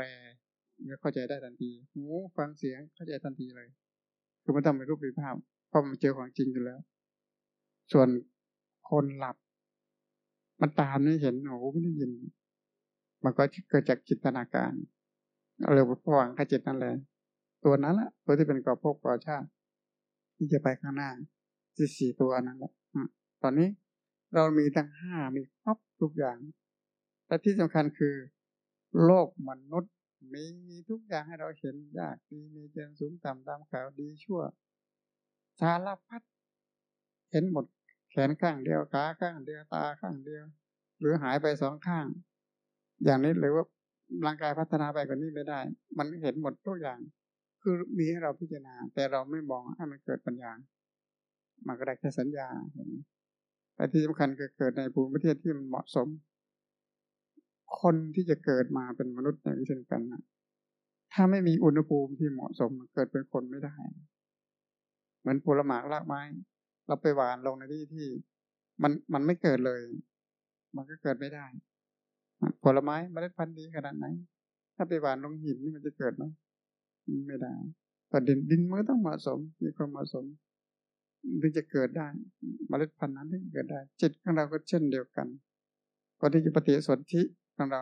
เข้าใจได้ทันทีหูฟังเสียงเข้าใจทันทีเลย คือไม่ต้องเป็นรูปเป็นภาพเพราะมันเจอของจริงอยู่แล้ว ส่วนคนหลับ มันตามไม่เห็นหูไม่ได้ยิน มันก็เกิดจากจินตนาการ เรียกว่าผวังขจิตนั่นแหละตัวนั้นแหละตัวที่เป็นกอบภพก่อชาติ ที่จะไปข้างหน้าที่สี่ตัวนั้นแหละตอนนี้เรามีทั้งห้ามีครบทุกอย่างแต่ที่สำคัญคือ โลกมนุษย์มีทุกอย่างให้เราเห็นยากดีมีเจนสูงต่ำตามขาวดีชั่วสารพัดเห็นหมดแขนข้างเดียวขาข้างเดียวตาข้างเดียว หรือหายไปสองข้าง อย่างนี้หรือว่า ร่างกายพัฒนาไปกว่านี้ไม่ได้ มันเห็นหมดทุกอย่าง คือมีให้เราพิจารณา แต่เราไม่มองให้มันเกิดปัญญา มันก็ได้แค่สัญญาเห็นไหมแต่ที่สำคัญคือเกิดในภูมิประเทศที่มันเหมาะสม คนที่จะเกิดมาเป็นมนุษย์ในวิธีกันนะถ้าไม่มีอุณหภูมิที่เหมาะสมเกิดเป็นคนไม่ได้ เหมือนผลหมากรากไม้ เราไปหวานลงในที่ที่ มันมันไม่เกิดเลย มันก็เกิดไม่ได้ ผลไม้เมล็ดพันธุ์ดีขนาดไหน ถ้าไปหวานลงหินนี่มันจะเกิดไหมไม่ได้แต่ดินดินมันก็ต้องเหมาะสม มีความเหมาะสมถึงจะเกิดได้มเมล็ดพันธุ์นั้นถึงเกิดได้ จิตของเราก็เช่นเดียวกันก่อนที่จะปฏิสนธิของเรา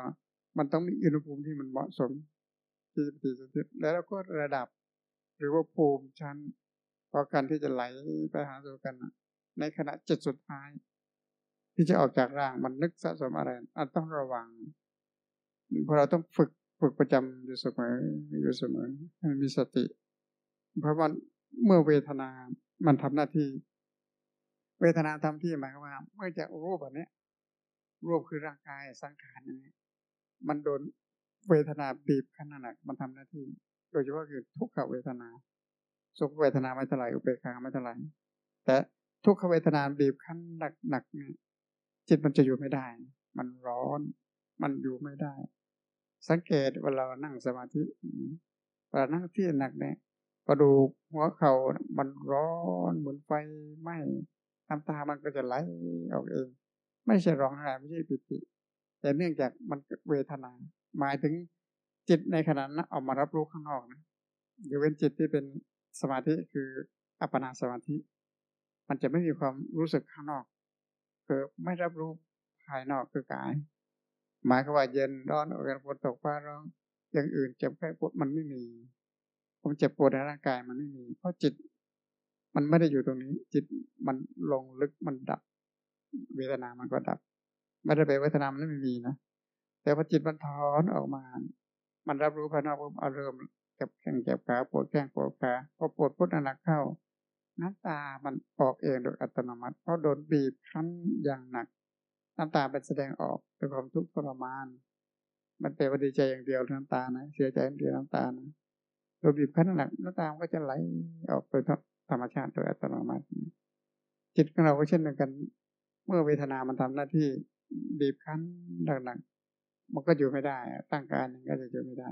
มันต้องมีอุณหภูมิที่มันเหมาะสมที่จะปฏิสนธิแล้วเราก็ระดับ หรือว่าภูมิชั้นพอการที่จะไหลไปหาสู่กันในขณะจิตสุดท้าย ที่จะออกจากร่างมันนึกสะสมอะไรอันต้องระวังเพราะเราต้องฝึกฝึกประจำอยู่เสมออยู่เสมอมีสติ เพราะว่าเมื่อเวทนา มันทำหน้าที่ เวทนาทำที่หมายความว่า เมื่อจะรูปแบบนี้รูปคือร่างกายสังขารนี้มันโดนเวทนาบีบขั้นหนักมันทำหน้าที่ โดยเฉพาะคือทุกขเวทนา สุขเวทนาไม่เท่าไหร่อุเบกขาไม่เท่าไหร่แต่ทุกขเวทนาบีบขั้นหนักหนักเนี่ย จิตมันจะอยู่ไม่ได้ มันร้อน มันอยู่ไม่ได้ สังเกตเวลานั่งสมาธิเวลานั่งที่หนักเนี่ยกระดูกหัวเขา่ามันร้อนเหมือนไฟไหม้น้ำตามันก็จะไหลออกเอง ไม่ใช่ร้องไห้ไม่ใช่ปิติ แต่เนื่องจากมันเวทนา หมายถึงจิตในขณะนั้นออกมารับรู้ข้างนอกนะยกเว้นจิตที่เป็นสมาธิคืออัปปนาสมาธิ มันจะไม่มีความรู้สึกข้างนอก คือไม่รับรู้ภายนอกคือกาย หมายความว่าเย็นร้อนอากาศฝนตกฟ้าร้องอย่างอื่นเจ็บแค่ปวดมันไม่มีผมเจ็บปวดในร่างกายมันไม่มี เพราะจิต มันไม่ได้อยู่ตรงนี้ จิตมันลงลึกมันดับ เวทนามันก็ดับ ไม่ได้ไปเวทนามันไม่มีนะแต่พอจิตมันถอนออกมา มันรับรู้ภายนอกปุ๊บอารมณ์เจ็บแข้งเจ็บขาปวดแข้งปวดขาพอปวดพุทหนักเข้า น้ำตามันออกเองโดยอัตโนมัติ เพราะโดนบีบคั้นอย่างหนัก น้ำตาเป็นแสดงออกเป็นความทุกข์ทรมาน มันเป็นวันดีใจอย่างเดียวน้ำตานะเสียใจอย่างเดียวน้ำตานะโดยบีบคั้นหนักน้ำตาก็จะไหลออกโดยธรรมชาติโดยอัตโนมัติ จิตของเราก็เช่นเดียวกัน เมื่อเวทนามันทำหน้าที่บีบคั้นหนักๆมันก็อยู่ไม่ได้ตั้งการนึงก็จะอยู่ไม่ได้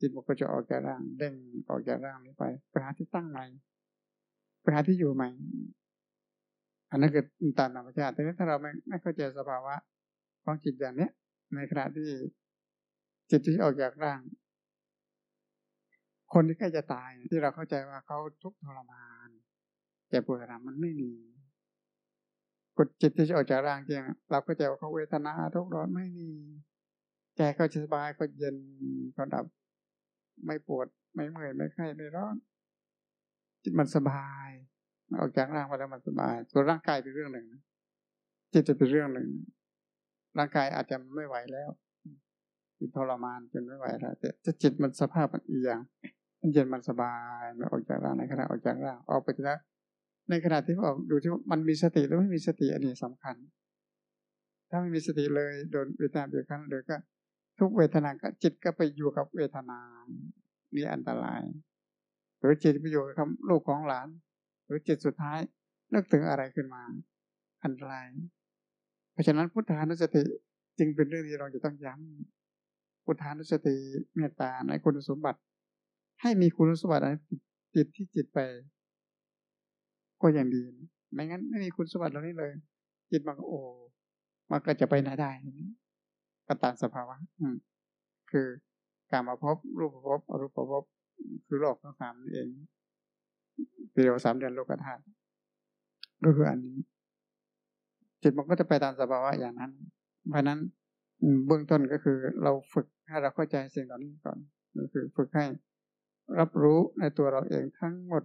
จิตมันก็จะออกจากร่างเด้งออกจากร่างนี้ไปไปหาที่ตั้งใหม่ ไปหาที่อยู่ใหม่ อันนั้นคือตามธรรมชาติแต่ถ้าเราไม่ไม่เข้าใจสภาวะของจิตอย่างเนี้ย ในขณะที่จิตที่ออกจากร่าง คนที่ใกล้จะตายที่เราเข้าใจว่าเขาทุกข์ทรมานเจ็บปวดนะมันไม่มีกดจิตที่จะออกจากร่างจริงเราก็จะว่าเขาเวทนาทุกข์ร้อนไม่มีใจก็สบายก็เย็นก็ดับ ไม่ปวดไม่เมื่อยไม่ไข้ไม่ร้อน จิตมันสบายออกจากร่างมาแล้วมันสบายส่วนร่างกายเป็นเรื่องหนึ่งจิตจะเป็นเรื่องหนึ่ง ร่างกายอาจจะไม่ไหวแล้วคือทรมานจนไม่ไหวแล้วแต่จิตมันสภาพมันอีกอย่างมันเย็นมันสบายมันออกจากร่างในขณะออกจากร่างออกไปแล้วในขณะที่บอกดูที่มันมีสติหรือไม่มีสติอันนี้สำคัญ ถ้าไม่มีสติเลยโดนเวทนาเบียดคั้นเลยก็ ทุกเวทนาก็จิตก็ไปอยู่กับเวทนานี่อันตราย รือจิตไปอยู่กับลูกของหลาน หรือจิตสุดท้ายนึกถึงอะไรขึ้นมา อันตราย เพราะฉะนั้นพุทธานุสติจึงเป็นเรื่องที่เราจะต้องย้ำพุทธานุสติเมตตาในคุณสมบัติ ให้มีคุณสมบัติติดที่จิตไป ก็อย่างดี ไม่งั้นไม่มีคุณสมบัติเหล่านี้เลย จิตมันก็โอ้มันก็จะไปไหนได้ก็ตามสภาวะ อืม คือการมาพบรูปภพอรูปภพ คือโลกทั้งสามนี่เองเดียวสามเดือนโลกธาตุก็คืออันนี้ จิตมันก็จะไปตามสภาวะอย่างนั้น เพราะนั้นเบื้องต้นก็คือเราฝึกให้เราเข้าใจสิ่งเหล่านี้ก่อนก็คือฝึกให้รับรู้ในตัวเราเองทั้งหมด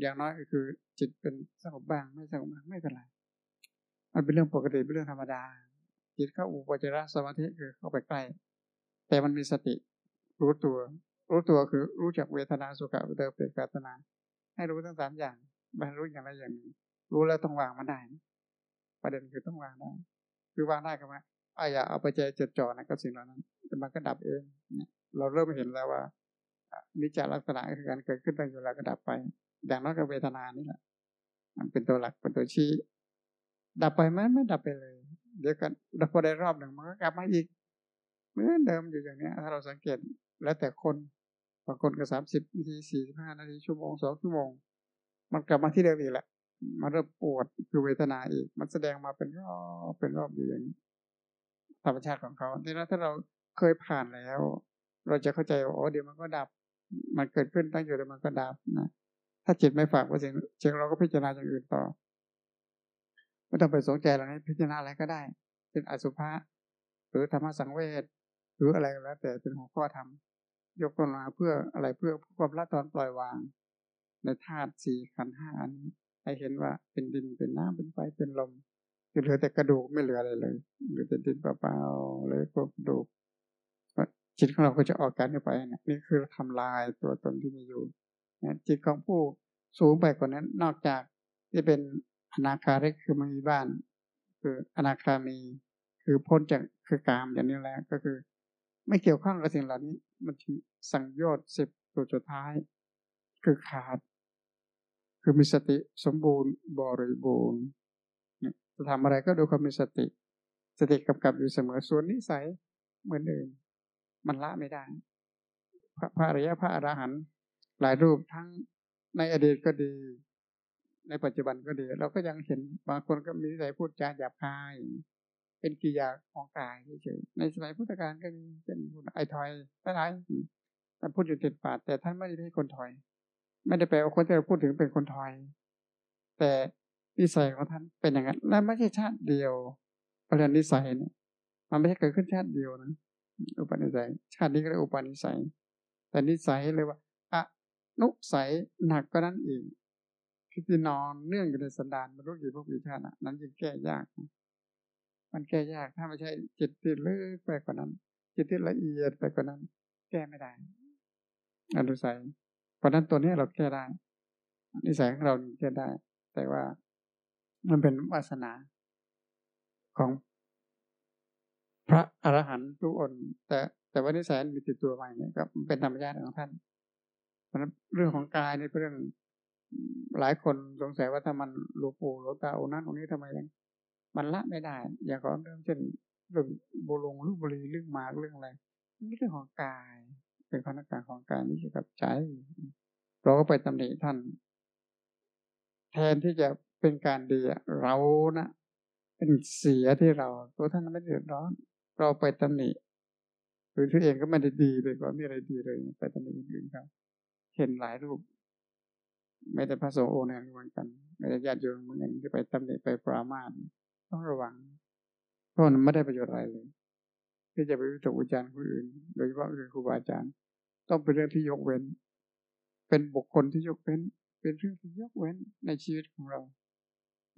อย่างน้อยก็คือ จิตเป็นสงบบ้างไม่สงบบ้างไม่เป็นไรมันเป็นเรื่องปกติเป็นเรื่องธรรมดา จิตเข้าอุปจารสมาธิคือเข้าไปใกล้ แต่มันมีสติรู้ตัว รู้ตัวคือรู้จักเวทนาสุขเวทนาเปรตกาตนา ให้รู้ทั้งสามอย่างไม่รู้อย่างไรอย่างนี้รู้แล้วต้องวางมันได้ ประเด็นคือต้องวางได้คือวางได้ก็ว่าอาอย่าเอาไปใจจดจ่อนะกับสิ่งเหล่านั้นแต่มันก็ดับเองเนี่ยเราเริ่มเห็นแล้วว่านิจจลักษณะคือการเกิดขึ้นตั้งอยู่แล้วก็ดับไป อย่างน้อยก็เวทนานี่แหละ มันเป็นตัวหลักเป็นตัวชี้ ดับไปไหมไม่ดับไปเลย เดี๋ยวกันดับพอได้รอบหนึ่งมันก็กลับมาอีกเหมือนเดิมอยู่อย่างนี้ถ้าเราสังเกตแล้วแต่คน บางคนก็สามสิบนาทีสี่สิบห้านาทีชั่วโมงสองชั่วโมง มันกลับมาที่เดิมอีกแหละมันเริ่มปวดคือเวทนาอีก มันแสดงมาเป็นรอบเป็นรอบอยู่อย่างนี้ธรรมชาติของเขาทีนั้นถ้าเราเคยผ่านแล้ว เราจะเข้าใจว่าอ๋อเดี๋ยวมันก็ดับ มันเกิดขึ้นตั้งอยู่แล้วมันก็ดับนะถ้าจิตไม่ฝากว่าสิ่งเชิงเราก็พิจารณาอย่างอื่นต่อไม่ต้องไปสนใจอะไรพิจารณาอะไรก็ได้ เป็นอสุภะหรือธรรมสังเวชหรืออะไรก็แล้ว แต่เป็นหัวข้อธรรม ยกตัวมาเพื่ออะไรเพื่อความละตอนปล่อยวาง ในธาตุสี่ขันห้านี้ให้เห็นว่าเป็นดินเป็นน้ำเป็นไฟเป็นลมเหลือแต่กระดูกไม่เหลืออะไรเลยเหลือแต่ดินเปล่าๆเลยกระดูกจิตของเราก็จะออกการไปนะนี่คือทำลายตัวตนที่มีอยู่จิตของผู้สูงไปกว่านั้น นอกจากที่เป็นอนาคาริกคือมีบ้าน คืออนาคามี คือพ้นจากคือกามอย่างนี้แล้วก็คือ ไม่เกี่ยวข้องกับสิ่งเหล่านี้ มันสังโยชน์สิบตัวสุดท้าย คือขาด คือมีสติสมบูรณ์บริบูรณ์จะทำอะไรก็ดูความมีสติ สติกำกับอยู่เสมอส่วนนิสัยเหมือนเดิมมันละไม่ได้ พระอริยพระอรหันต์หลายรูปทั้งในอดีตก็ดี ในปัจจุบันก็ดี เราก็ยังเห็นบางคนก็มีใจพูดจาหยาบคาย เป็นกิยาของกายเฉยในสมัยพุทธกาลก็มีเป็นไอทอยอะไรแต่พูดอยู่ติดปากแต่ท่านไม่ได้เป็นคนถอย ไม่ได้แปลว่าคนที่เราพูดถึงเป็นคนถอย แต่นิสัยของท่านเป็นอย่างนั้นและไม่ใช่ชาติเดียวประเด็นนิสัยเนี่ยมันไม่ใช่เกิดขึ้นชาติเดียวนะอุปนิสัย ชาตินี้ก็เรียกอุปนิสัย แต่นิสัยเลยว่าอะนุสัยหนักก็นั้นอีกคือที่นอนเนื่องอยู่ในสันดานมนุษย์กี่พวกวิชาตินั้นยิ่งแก้ยาก มันแก้ยากถ้าไม่ใช่จิตที่ลึกไปกว่านั้น จิตที่ละเอียดไปกว่านั้น แก้ไม่ได้อนุสัยเพราะนั้นตัวนี้เราแก้ได้นิสัยของเราแก้ได้ แต่ว่ามันเป็นวาสนาของพระอรหันต์ทุกอนแต่แต่ว่านิสัยมีติดตัวมาอย่างนี้ก็เป็นธรรมชาติของท่าน เพราะนั้นเรื่องของกายนี่เป็นเรื่องหลายคนสงสัยว่าถ้ามันหลวงปู่หลวงตาองนั้นองนี้ทำไมยัง มันละไม่ได้ อย่างของเรื่องเช่นเรื่องบุลงลูกบุรีเรื่องมาเรื่องอะไรนี่เรื่องของกาย เป็นพันธการของกายไม่ใช่กับใจ เราก็ไปตำหนิท่าน แทนที่จะเป็นการดีเรานะเป็นเสียที่เรา ตัวท่านไม่เดือดร้อน เราไปตำหนิหรือที่เองก็ไม่ได้ดีเลยว่ามีอะไรดีเลย ไปตำหนิอื่นครับ เห็นหลายรูปไม่แต่พระสงฆ์องค์นึงเหมือนกันไม่ได้ญาติโยมเหมือนกันที่ไปตำหนิไปปรามาส ต้องระวังเพราะมันไม่ได้ประโยชน์อะไรเลยที่จะไปวิจารณ์อุจารณ์คนอื่น โดยเฉพาะคือครูบาอาจารย์ ต้องเป็นเรื่องที่ยกเว้น เป็นบุคคลที่ยกเว้น เป็นเรื่องที่ยกเว้นในชีวิตของเรา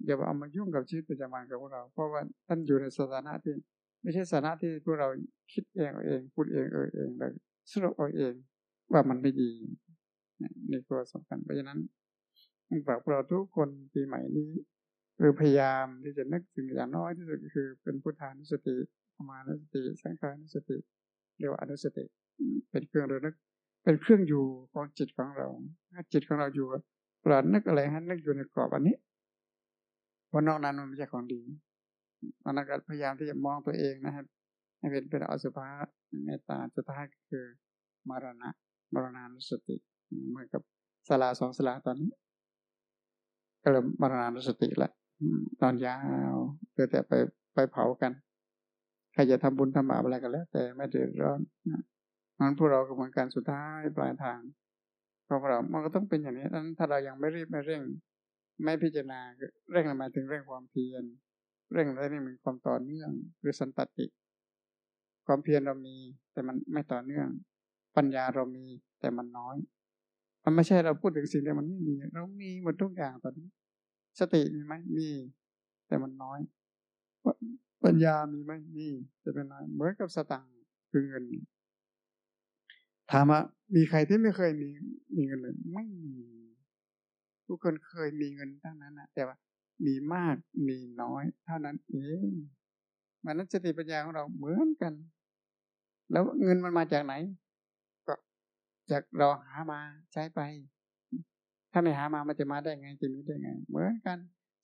อย่าเอามายุ่งกับชีวิตประจำวันของเรา เพราะว่าท่านอยู่ในสถานะที่ ไม่ใช่สถานะที่พวกเราคิดเองเองพูดเองเออเองเลยสรุปเอาเองว่ามันไม่ดีนี่ตัวสำคัญเพราะฉะนั้นฝากพวกเราทุกคนปีใหม่นี้ เออพยายามที่จะนึกสิ่งอย่างน้อยที่สุดคือเป็นพุทธานุสติธรรมานุสติสังขานุสติเรียกว่าอนุสติ เป็นเครื่องระลึก เป็นเครื่องอยู่ของจิตของเราถ้าจิตของเราอยู่เรานึกอะไรฮะนึกอยู่ในกรอบอันนี้วันนอกนั้นมันไม่ใช่ของดีมันก็พยายามที่จะมองตัวเองนะครับ ให้เป็นเป็นอสุภะเมตตาสุดท้ายคือมรณะมรณานุสติเหมือนกับสลาสองสลาตอนนี้ก็เลยมมรณานุสติและ ตอนยาวเพื่อแต่ไปไปเผากัน ใครจะทำบุญทำบาปอะไรกันแล้ว แต่ไม่เดือดร้อนนะนั้นพวกเราก็เหมือนกันสุดท้ายปลายทางของเรา มันก็ต้องเป็นอย่างนี้นั้นถ้าเรายังไม่รีบไม่เร่ง ไม่พิจารณาเร่งหมายถึงเร่งความเพียรเร่งแล้วนี่มันความต่อเนื่องหรือสันตติ ความเพียรเรามี แต่มันไม่ต่อเนื่อง ปัญญาเรามีแต่มันน้อย มันไม่ใช่เราพูดถึงสิ่งที่มันไม่มีเรามีหมดทุกอย่างตอนนี้ สติมีไหมมี แต่มันน้อย ปัญญามีไหมมีแต่เป็นน้อยเหมือนกับสตังค์คือเงินถามว่ามีใครที่ไม่เคยมีมีเงินเลย ไม่มีทุกคนเคยมีเงินทั้งนั้นนะแต่ว่ามีมากมีน้อย เท่านั้นเองมันนั้นสติปัญญาของเราเหมือนกัน แล้วเงินมันมาจากไหน ก็จากเราหามาใช้ไป ถ้าไม่หามามันจะมาได้ไงจะมีได้ไง เหมือนกัน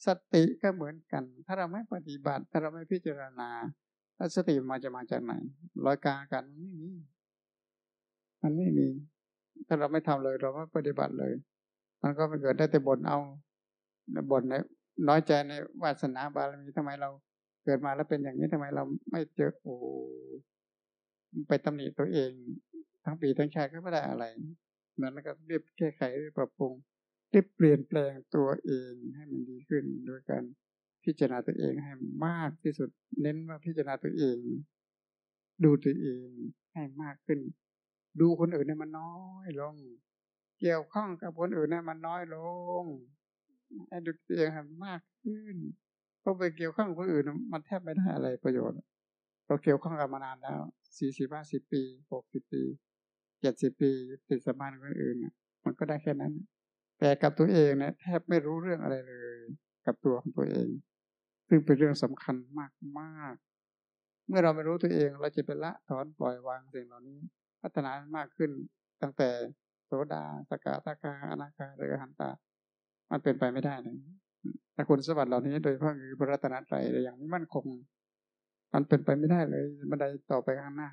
สติก็เหมือนกัน ถ้าเราไม่ปฏิบัติ ถ้าเราไม่พิจารณาแล้วสติมันจะมาจากไหนรอยกากันมันไม่มีมันไม่มี ถ้าเราไม่ทำเลยเราไม่ปฏิบัติเลย มันก็ไม่เกิดได้แต่บ่นเอาบ่นในน้อยใจในวาสนาบารมีทำไมเราเกิดมาแล้วเป็นอย่างนี้ทำไมเราไม่เจอโอ้ไปตำหนิตัวเอง ทั้งปีทั้งชาติก็ไม่ได้อะไร นั้นก็เรียบแก้ไขรีบปรับปรุง รีบเปลี่ยนแปลงตัวเองให้มันดีขึ้น โดยการพิจารณาตัวเองให้มากที่สุด เน้นว่าพิจารณาตัวเอง ดูตัวเองให้มากขึ้น ดูคนอื่นเนี่ยมันน้อยลง เกี่ยวข้องกับคนอื่นเนี่ยมันน้อยลงให้ดูตัวเองให้มากขึ้นเพราะไปเกี่ยวข้องคนอื่นมันแทบไม่ได้อะไรประโยชน์เราเกี่ยวข้องกันมานานแล้วสี่สิบห้าสิบปีหกสิบปีเจ็ดสิบปีติดสมานคนอื่นเนี่ยมันก็ได้แค่นั้น แต่กับตัวเองเนี่ยแทบไม่รู้เรื่องอะไรเลย กับตัวของตัวเอง ซึ่งเป็นเรื่องสำคัญมากมากเมื่อเราไม่รู้ตัวเอง เราจะเป็นละถอนปล่อยวางสิ่งเหล่านี้ พัฒนามากขึ้นตั้งแต่โสดาสกาตากาอนาคาหรือหันตา มันเป็นไปไม่ได้เลยแต่คุณสวัสดิ์เหล่านี้โดยเฉพาะคือพระรัตนตรัยอย่างไม่มั่นคง มันเป็นไปไม่ได้เลยบันไดต่อไปข้างหน้า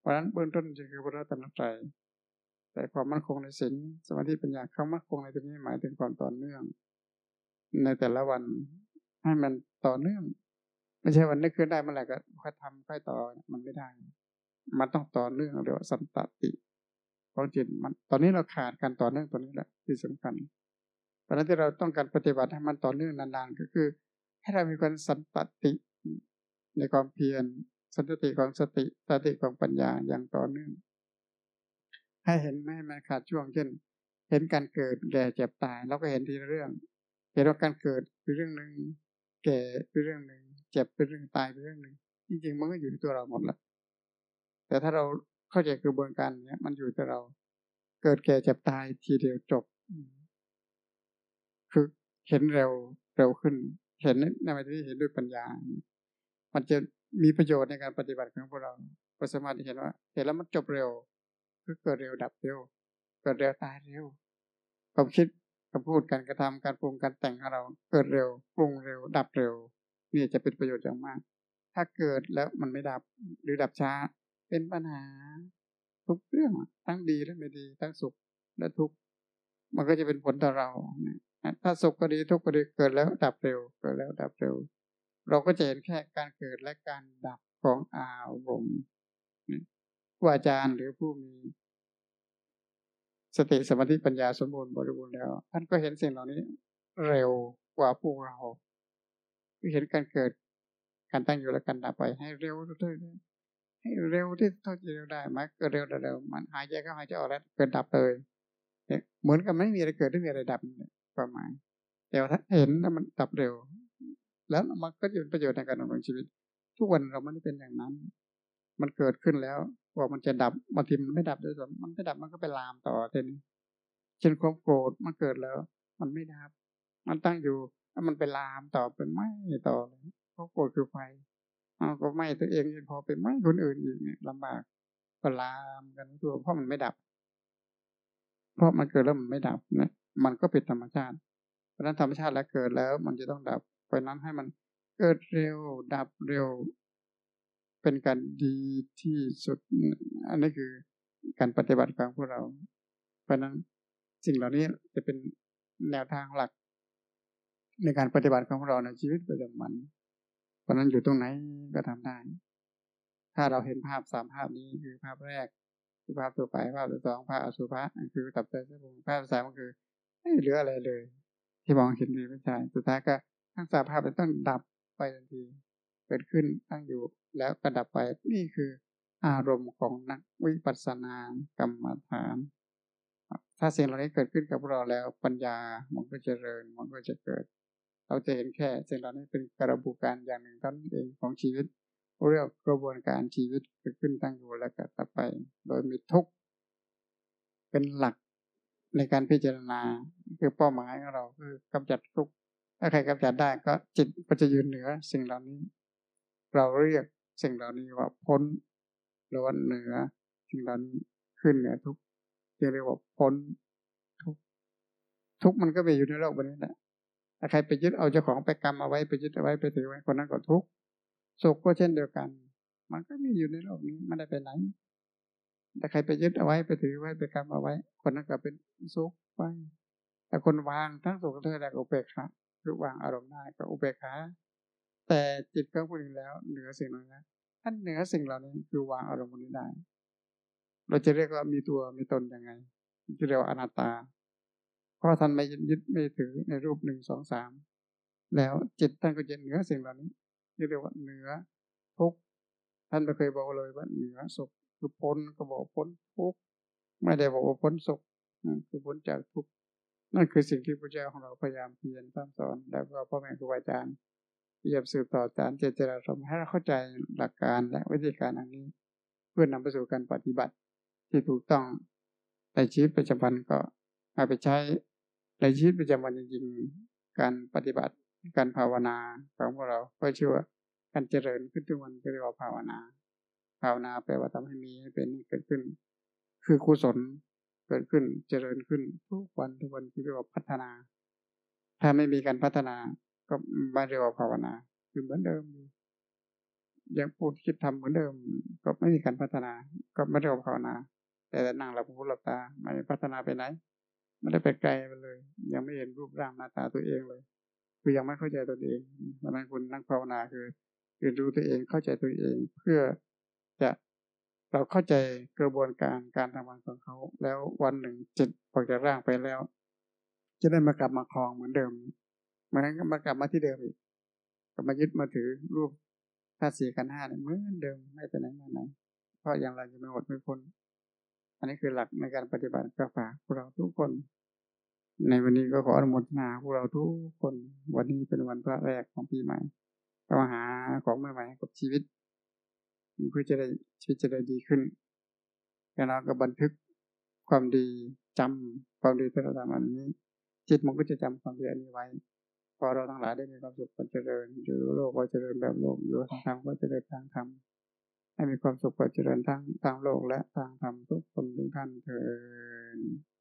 เพราะฉะนั้นเบื้องต้นจึงคือพระรัตนตรัย แต่ความมั่นคงในศีลสมาธิปัญญาคำมั่นคงในตรงนี้หมายถึงความต่อเนื่อง ในแต่ละวันให้มันต่อเนื่อง ไม่ใช่วันนึกขึ้นได้เมื่อไหร่ก็ค่อยทำค่อยต่อมันไม่ได้ มันต้องต่อเนื่องเรียกว่าสันตติของจิตมันตอนนี้เราขาดการต่อเนื่องตัวนี้แหละที่สำคัญเพราะนั้นที่เราต้องการปฏิบัติให้มันต่อเนื่องนานๆก็คือ ให้เรามีการสันตติในความเพียรสันติของสติสติของปัญญาอย่างต่อเนื่อง ให้เห็นไม่มันขาดช่วงเช่น เห็นการเกิดแก่เจ็บตายเราก็เห็นทีละเรื่อง เห็นว่าการเกิดเป็นเรื่องหนึ่งแก่เป็นเรื่องหนึ่งเจ็บเป็นเรื่องตายเป็นเรื่องหนึ่งจริงๆมันก็อยู่ที่ตัวเราหมดแหละแต่ถ้าเราเข้าใจกระบวนการเนี้ยมันอยู่ที่เรา เกิดแก่เจ็บตายทีเดียวจบคือเห็นเร็วเร็วขึ้น เห็นในวันที่เห็นด้วยปัญญา มันจะมีประโยชน์ในการปฏิบัติของพวกเราก็สามารถเห็นว่าเห็นแล้วมันจบเร็ว คือเกิดเร็วดับเร็ว เกิดเร็วตายเร็วความคิดคำพูดการกระทำการปรุงการแต่งของเรา เกิดเร็วปรุงเร็ว ดับเร็ว นี่จะเป็นประโยชน์อย่างมาก ถ้าเกิดแล้วมันไม่ดับหรือดับช้า เป็นปัญหา ทุกเรื่องทั้งดีและไม่ดีทั้งสุขและทุกข์มันก็จะเป็นผลต่อเราถ้าสุขก็ดีทุกข์ก็ดีเกิดแล้วดับเร็วเกิดแล้วดับเร็ว เราก็จะเห็นแค่การเกิดและการดับของอารมณ์ ผู้อาจารย์หรือผู้มีสติสมาธิปัญญาสมบูรณ์บริบูรณ์แล้ว ท่านก็เห็นสิ่งเหล่านี้เร็วกว่าพวกเราเห็นการเกิดการตั้งอยู่และการดับไป ให้เร็วเรื่อยให้เร็วที่เท่าที่เร็วได้มาเกิดเร็วเร็วมันหายใจเข้าหายใจออกแล้วเกิดดับเลยเหมือนกับไม่มีอะไรเกิดไม่มีอะไรดับประมาณแต่ถ้าเห็นแล้วมันดับเร็ว แล้วมันก็จะเป็นประโยชน์ในการดำรงชีวิต ทุกวันเราไม่ได้เป็นอย่างนั้น มันเกิดขึ้นแล้ว ว่ามันจะดับบางทีมันไม่ดับด้วยซ้ำมันไม่ดับมันก็ไปลามต่อเช่นเช่นความโกรธมันเกิดแล้ว มันไม่ดับ มันตั้งอยู่แล้วมันไปลามต่อไปไหม้ต่อเลยเพราะโกรธคือไฟเอาก็ไหม้ตัวเองพอไปไหม้คนอื่นอีกเนี่ยลำบากก็ลามกันตัวเพราะมันไม่ดับ เพราะมันเกิดแล้วมันไม่ดับนะมันก็เป็นธรรมชาติเพราะนั้นธรรมชาติแล้วเกิดแล้ว มันจะต้องดับเพราะนั้นให้มันเกิดเร็วดับเร็ว เป็นการดีที่สุด อันนี้คือการปฏิบัติของพวกเรา เพราะนั้นสิ่งเหล่านี้จะเป็นแนวทางหลัก ในการปฏิบัติของเราในชีวิตประจำวัน เพราะนั้นอยู่ตรงไหนก็ทำได้ ถ้าเราเห็นภาพสามภาพนี้คือภาพแรกคือภาพตัวไปภาพตัวสองภาพอสุภะคือตับใจสมองภาพสามก็คือไม่เหลืออะไรเลย ที่มองเห็นดีไม่ใช่สุดท้ายก็ทั้งสามภาพจะต้องดับไปทันที เกิดขึ้นตั้งอยู่แล้วก็ดับไปนี่คืออารมณ์ของนักวิปัสสนากรรมฐาน ถ้าสิ่งเหล่านี้เกิดขึ้นกับเราแล้วปัญญามันก็จะเจริญมันก็จะเกิด เราจะเห็นแค่สิ่งเหล่านี้เป็นกระบวนการอย่างหนึ่งท่านั้นเองของชีวิตเรียกกระบวนการชีวิตเกิดขึ้นตั้งอยู่แล้วก็ต่อไป โดยมีทุกเป็นหลักในการพิจารณาคือเป้าหมายของเราคือกำจัดทุกถ้าใครกำจัดได้ก็จิตก็จะยืนเหนือสิ่งเหล่านี้ เราเรียกสิ่งเหล่านี้ว่าพ้นหรือว่าเหนือสิ่งเหล่านี้ขึ้นเหนือทุกเรียกว่าพ้นทุกทุกมันก็ไปอยู่ในโลกใบนี้แหละถ้าใครไปยึดเอาเจ้าของไปกรรมเอาไว้ไปยึดเอาไว้ไปถือไว้คนนั้นก็ทุกสุขก็เช่นเดียวกัน มันก็มีอยู่ในโลกนี้ไม่ได้ไปไหนแต่ใครไปยึดเอาไว้ไปถือไว้ไปกรรมเอาไว้ คนนั้นก็เป็นสุขไปแต่คนวางทั้งสุขทั้งอะไรก็อุเบกขาคือวางอารมณ์ได้ก็อุเบกขา แต่จิตก็พูดถึงแล้ว เหนือสิ่งนั้นนะท่านเหนือสิ่งเหล่านี้คือวางอารมณ์นี้ได้ เราจะเรียกว่ามีตัวมีตนยังไงจะเรียกว่าอนัตตา เพราะท่านไม่ยึดไม่ถือในรูปหนึ่งสองสามแล้วจิตท่านก็จะเหนือสิ่งเหล่านี้เรียกว่าเหนือทุกท่านไม่เคยบอกเลยว่าเหนือสุขคือพ้นก็บอกพ้นทุกไม่ได้บอกว่าพ้นสุขคือพ้นจากทุกนั่นคือสิ่งที่พระเจ้าของเราพยายามเพียรตามสอนแล้วก็พ่อแม่ครูอาจารย์ พยายามสืบต่ออาจารเจเจราสมให้เราเข้าใจหลักการและวิธีการอันนี้ เพื่อนำไปสู่การปฏิบัติ ที่ถูกต้องในชีวิตประจำวันก็เอาไปใช้ในชีวิตประจำวันจริงๆการปฏิบัติการภาวนาของพวกเราก็ชื่อว่าการเจริญขึ้นทุกวันก็เรียกว่าภาวนา ภาวนาแปลว่าทำให้มีให้เป็นเกิดขึ้น คือกุศลเกิดขึ้นเจริญขึ้นทุกวันทุกวันคือเรียกว่าพัฒนา ถ้าไม่มีการพัฒนา ก็ไม่เรียกว่าภาวนา คือเหมือนเดิมยังพูดคิดทำเหมือนเดิม ก็ไม่มีการพัฒนา ก็ไม่เรียกว่าภาวนา แต่นั่งหลับหูหลับตาไม่พัฒนาไปไหนไม่ได้ไปไกลไปเลย ยังไม่เห็นรูปร่างหน้าตาตัวเองเลย คือยังไม่เข้าใจตัวเองเพราะนั้นคุณนั่งภาวนาคือเรียนรู้ตัวเองเข้าใจตัวเองเพื่อจะเราเข้าใจกระบวนการการทำงานของเขา แล้ววันหนึ่งจิตออกจากร่างไปแล้ว จะได้มากลับมาคลองเหมือนเดิม มือนมากลับมาที่เดิมอีกกลับมายึดมาถือรูปธาตุสี่กันห้าเนี่ยเหมือนเดิมไม่ไปไหนมาไหน เพราะอย่างไรจะไม่หมดไม่พ้นอันนี้คือหลักในการปฏิบัติกับฝากพวกเราทุกคน ในวันนี้ก็ขออนุโมทนาพวกเราทุกคน วันนี้เป็นวันพระแรกของปีใหม่ก็มาหาของใหม่ๆกับชีวิตเพื่อจะได้ชีวิตจะได้ดีขึ้นแล้วเราก็บันทึกความดีจำความดีที่เราทำอันนี้ จิตมันก็จะจำความดีอันนี้ไว้ พอเราทั้งหลายได้มีความสุขความเจริญอยู่โลกก็เจริญแบบโลกอยู่ทางธรรมก็เจริญทางธรรมให้มีความสุขความเจริญทั้งทางโลกและทางธรรมทุกคนทุกท่านเถิด